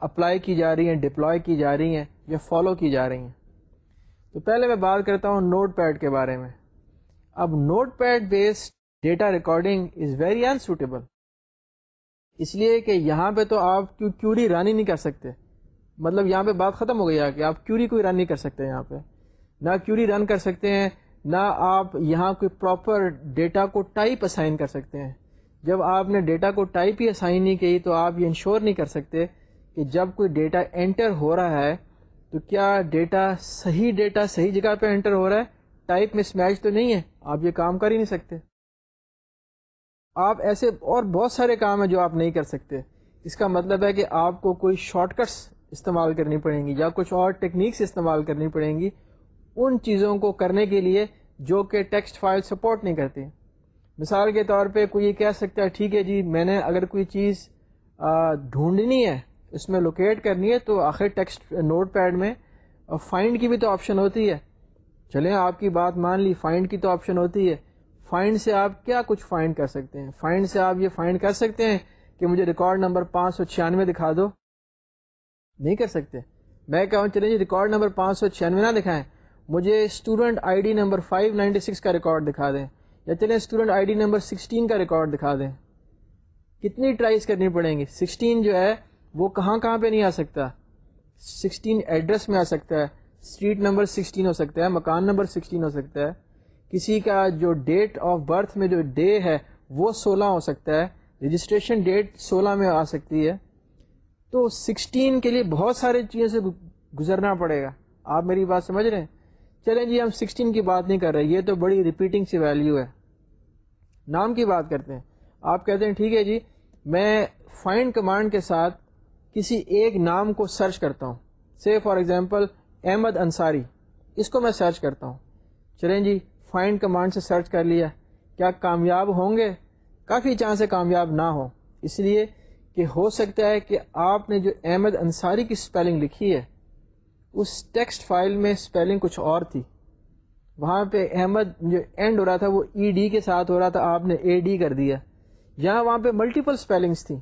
اپلائی کی جا رہی ہیں ڈپلوائے کی جا رہی ہیں یا فالو کی جا رہی ہیں۔ تو پہلے میں بات کرتا ہوں نوٹ پیڈ کے بارے میں۔ اب notepad based data recording is very unsuitable اس لیے کہ یہاں پہ تو آپ کیوری رن ہی نہیں کر سکتے۔ مطلب یہاں پہ بات ختم ہو گئی ہے کہ آپ کیوری کوئی رن نہیں کر سکتے یہاں پہ۔ نہ کیوری رن کر سکتے ہیں، نہ آپ یہاں کوئی پراپر ڈیٹا کو ٹائپ اسائن کر سکتے ہیں۔ جب آپ نے ڈیٹا کو ٹائپ ہی اسائن نہیں کی تو آپ یہ انشور نہیں کر سکتے کہ جب کوئی ڈیٹا انٹر ہو رہا ہے تو کیا ڈیٹا صحیح ڈیٹا صحیح جگہ پہ انٹر ہو رہا ہے؟ ٹائپ میں اسمیچ تو نہیں ہے۔ آپ یہ کام کر ہی نہیں سکتے۔ آپ ایسے اور بہت سارے کام ہیں جو آپ نہیں کر سکتے۔ اس کا مطلب ہے کہ آپ کو کوئی شارٹ کٹس استعمال کرنی پڑیں گی یا کچھ اور ٹیکنیکس استعمال کرنی پڑیں گی ان چیزوں کو کرنے کے لیے جو کہ ٹیکسٹ فائل سپورٹ نہیں کرتی مثال کے طور پہ کوئی یہ کہہ سکتا ہے، ٹھیک ہے جی میں نے اگر کوئی چیز ڈھونڈنی ہے، اس میں لوکیٹ کرنی ہے تو آخر ٹیکسٹ نوٹ پیڈ میں فائنڈ کی بھی تو آپشن ہوتی ہے۔ چلیں، آپ کی بات مان لی فائنڈ کی تو آپشن ہوتی ہے۔ فائنڈ سے آپ کیا کچھ فائنڈ کر سکتے ہیں؟ فائنڈ سے آپ یہ فائنڈ کر سکتے ہیں کہ مجھے ریکارڈ نمبر پانچ سو چھیانوے دکھا دو۔ نہیں کر سکتے۔ میں کہوں چلیں جی ریکارڈ نمبر پانچ سو چھیانوے نہ دکھائیں۔ مجھے student I D number five ninety six کا ریکارڈ دکھا دیں۔ یا چلیں student I D number sixteen کا ریکارڈ دکھا دیں۔ کتنی ٹرائز کرنی پڑیں گی؟ سکسٹین جو ہے، وہ کہاں کہاں پہ نہیں آ سکتا؟ سکسٹین ایڈریس میں آ سکتا ہے۔ اسٹریٹ نمبر سکسٹین ہو سکتا ہے، مکان نمبر سکسٹین ہو سکتا ہے۔ کسی کا جو ڈیٹ آف برتھ میں جو ڈے ہے، وہ سولہ ہو سکتا ہے۔ رجسٹریشن ڈیٹ سولہ میں آ سکتی ہے۔ تو سکسٹین کے لیے بہت سارے چیزوں سے گزرنا پڑے گا۔ آپ میری بات سمجھ رہے ہیں؟ چلیں جی ہم سکسٹین کی بات نہیں کر رہے، یہ تو بڑی ریپیٹنگ سی ویلیو ہے۔ نام کی بات کرتے ہیں۔ آپ کہتے ہیں، ٹھیک ہے جی میں فائنڈ کمانڈ کے ساتھ کسی ایک نام کو سرچ کرتا ہوں۔ Say for example Ahmad Ansari, اس کو میں سرچ کرتا ہوں۔ چلیں جی فائنڈ کمانڈ سے سرچ کر لیا۔ کیا کامیاب ہوں گے؟ کافی چانس سے کامیاب نہ ہو اس لیے کہ ہو سکتا ہے کہ آپ نے جو احمد انصاری کی اسپیلنگ لکھی ہے، اس ٹیکسٹ فائل میں اسپیلنگ کچھ اور تھی۔ وہاں پہ احمد جو اینڈ ہو رہا تھا، وہ ای ڈی کے ساتھ ہو رہا تھا، آپ نے اے ڈی کر دیا۔ یہاں وہاں پہ ملٹیپل اسپیلنگس تھیں،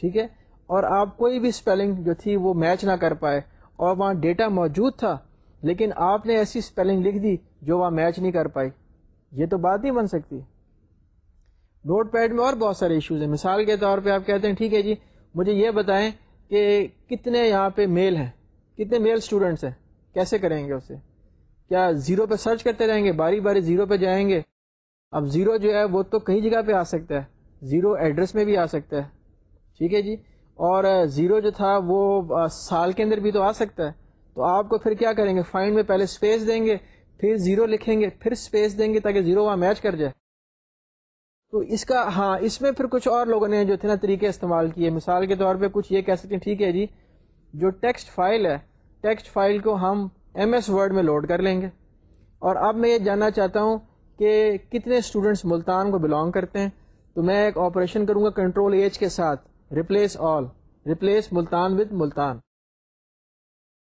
ٹھیک ہے؟ اور آپ کوئی بھی اسپیلنگ جو تھی، وہ میچ نہ کر پائے۔ اور وہاں ڈیٹا موجود تھا، لیکن آپ نے ایسی اسپیلنگ لکھ دی جو وہاں میچ نہیں کر پائی۔ یہ تو بات نہیں بن سکتی۔ نوٹ پیڈ میں اور بہت سارے ایشوز ہیں۔ مثال کے طور پہ آپ کہتے ہیں، ٹھیک ہے جی مجھے یہ بتائیں کہ کتنے یہاں پہ میل ہیں۔ کتنے میل اسٹوڈنٹس ہیں؟ کیسے کریں گے اسے؟ کیا زیرو پہ سرچ کرتے رہیں گے؟ باری باری زیرو پہ جائیں گے۔ اب زیرو جو ہے وہ تو کئی جگہ پہ آ سکتا ہے۔ زیرو ایڈریس میں بھی آ سکتا ہے۔ ٹھیک ہے جی؟ اور زیرو جو تھا وہ سال کے اندر بھی تو آ سکتا ہے۔ تو آپ کو پھر کیا کریں گے؟ فائنڈ میں پہلے اسپیس دیں گے، پھر زیرو لکھیں گے، پھر اسپیس دیں گے تاکہ زیرو وہاں میچ کر جائے۔ تو اس کا ہاں اس میں پھر کچھ اور لوگوں نے جو تھے نا طریقے استعمال کیے۔ مثال کے طور پہ کچھ یہ کہہ سکتے ہیں، ٹھیک ہے جی جو ٹیکسٹ فائل ہے، ٹیکسٹ فائل کو ہم ایم ایس ورڈ میں لوڈ کر لیں گے۔ اور اب میں یہ جاننا چاہتا ہوں کہ کتنے اسٹوڈنٹس ملتان کو بلانگ کرتے ہیں۔ تو میں ایک آپریشن کروں گا کنٹرول ایج کے ساتھ۔ Replace all replace Multan with Multan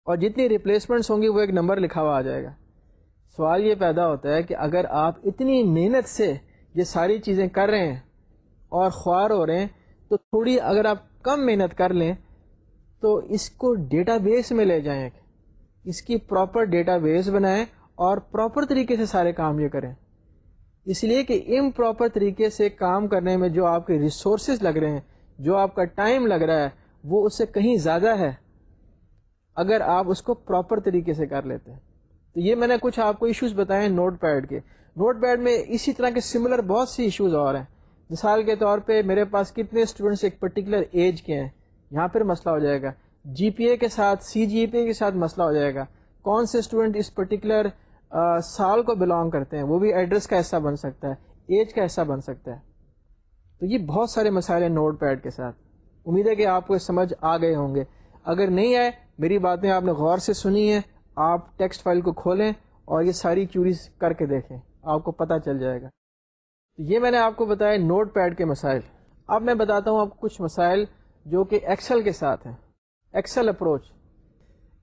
اور جتنی ریپلیسمنٹس ہوں گی وہ ایک نمبر لکھا ہوا آ جائے گا۔ سوال یہ پیدا ہوتا ہے کہ اگر آپ اتنی محنت سے یہ ساری چیزیں کر رہے ہیں اور خوار ہو رہے ہیں، تو تھوڑی اگر آپ کم محنت کر لیں، تو اس کو ڈیٹا بیس میں لے جائیں۔ اس کی پراپر ڈیٹا بیس بنائیں اور پراپر طریقے سے سارے کام یہ کریں۔ اس لیے کہ ام پراپر طریقے سے کام کرنے میں جو آپ کے ریسورسز لگ رہے ہیں جو آپ کا ٹائم لگ رہا ہے، وہ اس سے کہیں زیادہ ہے۔ اگر آپ اس کو پراپر طریقے سے کر لیتے ہیں۔ تو یہ میں نے کچھ آپ کو ایشوز بتائے ہیں نوٹ پیڈ کے۔ نوٹ پیڈ میں اسی طرح کے سملر بہت سی ایشوز اور ہیں۔ مثال کے طور پہ میرے پاس کتنے اسٹوڈنٹس ایک پرٹیکولر ایج کے ہیں۔ یہاں پھر مسئلہ ہو جائے گا۔ جی پی اے کے ساتھ سی جی پی اے کے ساتھ مسئلہ ہو جائے گا۔ کون سے اسٹوڈنٹ اس پرٹیکولر سال کو بلانگ کرتے ہیں؟ وہ بھی ایڈریس کا حصہ بن سکتا ہے ایج کا حصہ بن سکتا ہے۔ تو یہ بہت سارے مسائل ہیں نوٹ پیڈ کے ساتھ۔ امید ہے کہ آپ کو سمجھ آ گئے ہوں گے۔ اگر نہیں آئے، میری باتیں آپ نے غور سے سنی ہیں، آپ ٹیکسٹ فائل کو کھولیں اور یہ ساری کیوریز کر کے دیکھیں۔ آپ کو پتہ چل جائے گا۔ یہ میں نے آپ کو بتایا نوٹ پیڈ کے مسائل۔ اب میں بتاتا ہوں آپ کو کچھ مسائل جو کہ ایکسل کے ساتھ ہیں۔ ایکسل اپروچ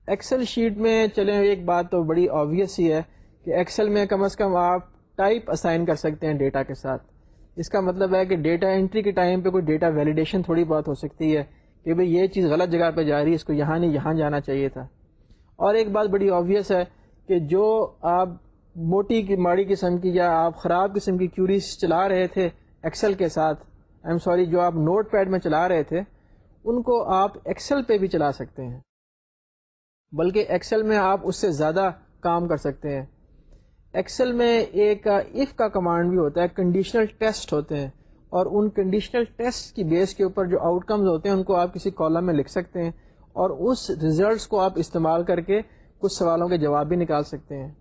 ایکسل شیٹ میں چلیں، ایک بات تو بڑی آبویس ہی ہے کہ ایکسل میں کم از کم آپ ٹائپ اسائن کر سکتے ہیں ڈیٹا کے ساتھ۔ اس کا مطلب ہے کہ ڈیٹا انٹری کے ٹائم پہ کوئی ڈیٹا ویلیڈیشن تھوڑی بہت ہو سکتی ہے کہ بھئی یہ چیز غلط جگہ پہ جا رہی ہے، اس کو یہاں نہیں، یہاں جانا چاہیے تھا۔ اور ایک بات بڑی آبویس ہے کہ جو آپ موٹی کی، ماڑی قسم کی یا آپ خراب قسم کی کیوریز چلا رہے تھے ایکسل کے ساتھ آئی ایم سوری جو آپ نوٹ پیڈ میں چلا رہے تھے، ان کو آپ ایکسل پہ بھی چلا سکتے ہیں۔ بلکہ ایکسل میں آپ اس سے زیادہ کام کر سکتے ہیں۔ ایکسل میں ایک ایف کا کمانڈ بھی ہوتا ہے کنڈیشنل ٹیسٹ ہوتے ہیں۔ اور ان کنڈیشنل ٹیسٹ کی بیس کے اوپر جو آؤٹ کمز ہوتے ہیں، ان کو آپ کسی کالم میں لکھ سکتے ہیں۔ اور اس ریزلٹس کو آپ استعمال کر کے کچھ سوالوں کے جواب بھی نکال سکتے ہیں۔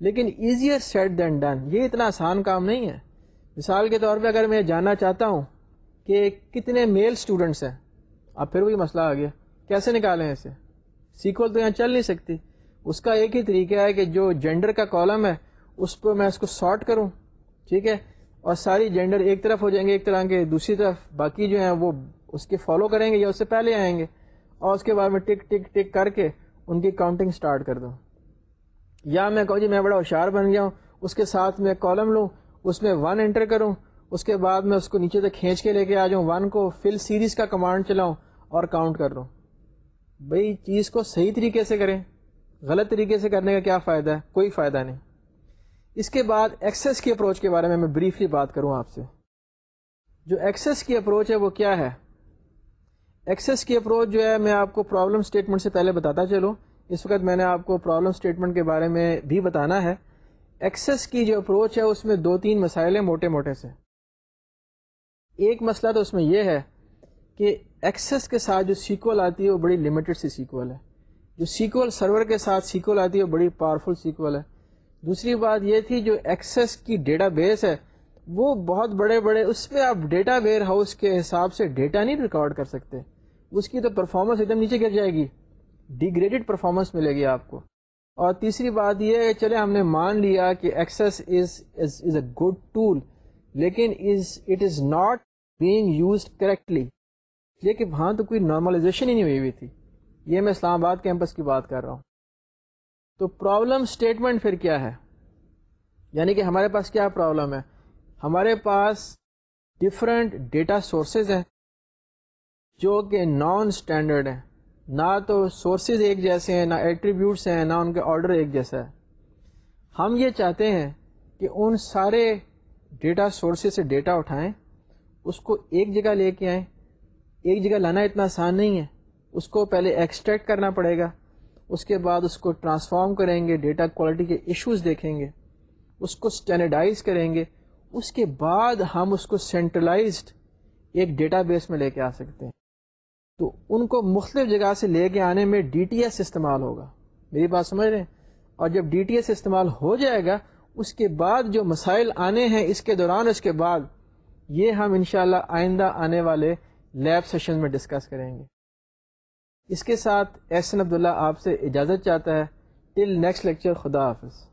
لیکن ایزیئر سیٹ دین ڈن یہ اتنا آسان کام نہیں ہے۔ مثال کے طور پہ اگر میں جاننا چاہتا ہوں کہ کتنے میل اسٹوڈنٹس ہیں، اب پھر وہی مسئلہ آ گیا۔ کیسے نکالیں اسے؟ سیکول تو یہاں چل نہیں سکتی۔ اس کا ایک ہی طریقہ ہے کہ جو جینڈر کا کالم ہے، اس پہ میں اس کو سارٹ کروں، ٹھیک ہے؟ اور ساری جینڈر ایک طرف ہو جائیں گے ایک طرح کے، دوسری طرف باقی جو ہیں وہ اس کے فالو کریں گے یا اس سے پہلے آئیں گے۔ اور اس کے بعد میں ٹک ٹک ٹک کر کے ان کی کاؤنٹنگ سٹارٹ کر دوں۔ یا میں کہوں جی میں بڑا ہوشیار بن گیا ہوں، اس کے ساتھ میں کالم لوں، اس میں ون انٹر کروں، اس کے بعد میں اس کو نیچے تک کھینچ کے لے کے آ جاؤں ون کو فل سیریز کا کمانڈ چلاؤں اور کاؤنٹ کر لوں۔ بھائی، چیز کو صحیح طریقے سے کریں۔ غلط طریقے سے کرنے کا کیا فائدہ ہے؟ کوئی فائدہ نہیں۔ اس کے بعد ایکسیس کی اپروچ کے بارے میں میں بریفلی بات کروں آپ سے۔ جو ایکسیس کی اپروچ ہے وہ کیا ہے؟ ایکسیس کی اپروچ جو ہے میں آپ کو پرابلم اسٹیٹمنٹ سے پہلے بتاتا چلوں۔ اس وقت میں نے آپ کو پرابلم اسٹیٹمنٹ کے بارے میں بھی بتانا ہے۔ ایکسیس کی جو اپروچ ہے اس میں دو تین مسائل ہیں موٹے موٹے سے۔ ایک مسئلہ تو اس میں یہ ہے کہ ایکسیس کے ساتھ جو سیکول آتی ہے وہ بڑی لمیٹڈ سی سیکول ہے۔ جو سیکول سرور کے ساتھ سیکول آتی ہے، وہ بڑی پاورفل سیکول ہے۔ دوسری بات یہ تھی، جو ایکسیس کی ڈیٹا بیس ہے، وہ بہت بڑے بڑے، اس پہ آپ ڈیٹا ویئر ہاؤس کے حساب سے ڈیٹا نہیں ریکارڈ کر سکتے۔ اس کی تو پرفارمنس ایک دم نیچے گر جائے گی۔ ڈیگریڈیڈ پرفارمنس ملے گی آپ کو۔ اور تیسری بات یہ ہے چلے ہم نے مان لیا کہ Access is is a good tool لیکن is it is not being used correctly لیکن وہاں تو کوئی نارملائزیشن ہی نہیں ہوئی ہوئی تھی۔ یہ میں اسلام آباد کیمپس کی بات کر رہا ہوں۔ تو پرابلم اسٹیٹمنٹ پھر کیا ہے؟ یعنی کہ ہمارے پاس کیا پرابلم ہے؟ ہمارے پاس ڈفرینٹ ڈیٹا سورسز ہیں جو کہ نان اسٹینڈرڈ ہیں۔ نہ تو سورسز ایک جیسے ہیں، نہ ایٹریبیوٹس ہیں، نہ ان کے آرڈر ایک جیسا ہے۔ ہم یہ چاہتے ہیں کہ ان سارے ڈیٹا سورسز سے ڈیٹا اٹھائیں، اس کو ایک جگہ لے کے آئیں۔ ایک جگہ لانا اتنا آسان نہیں ہے۔ اس کو پہلے ایکسٹریکٹ کرنا پڑے گا، اس کے بعد اس کو ٹرانسفارم کریں گے ڈیٹا کوالٹی کے ایشوز دیکھیں گے، اس کو اسٹینڈرڈائز کریں گے، اس کے بعد ہم اس کو سینٹرلائزڈ ایک ڈیٹا بیس میں لے کے آ سکتے ہیں۔ تو ان کو مختلف جگہ سے لے کے آنے میں ڈی ٹی ایس استعمال ہوگا۔ میری بات سمجھ رہے ہیں؟ اور جب ڈی ٹی ایس استعمال ہو جائے گا، اس کے بعد جو مسائل آنے ہیں اس کے دوران، اس کے بعد یہ ہم انشاءاللہ آئندہ آنے والے لیب سیشن میں ڈسکس کریں گے۔ اس کے ساتھ احسن عبداللہ آپ سے اجازت چاہتا ہے. ٹل نیکسٹ لیکچر خدا حافظ.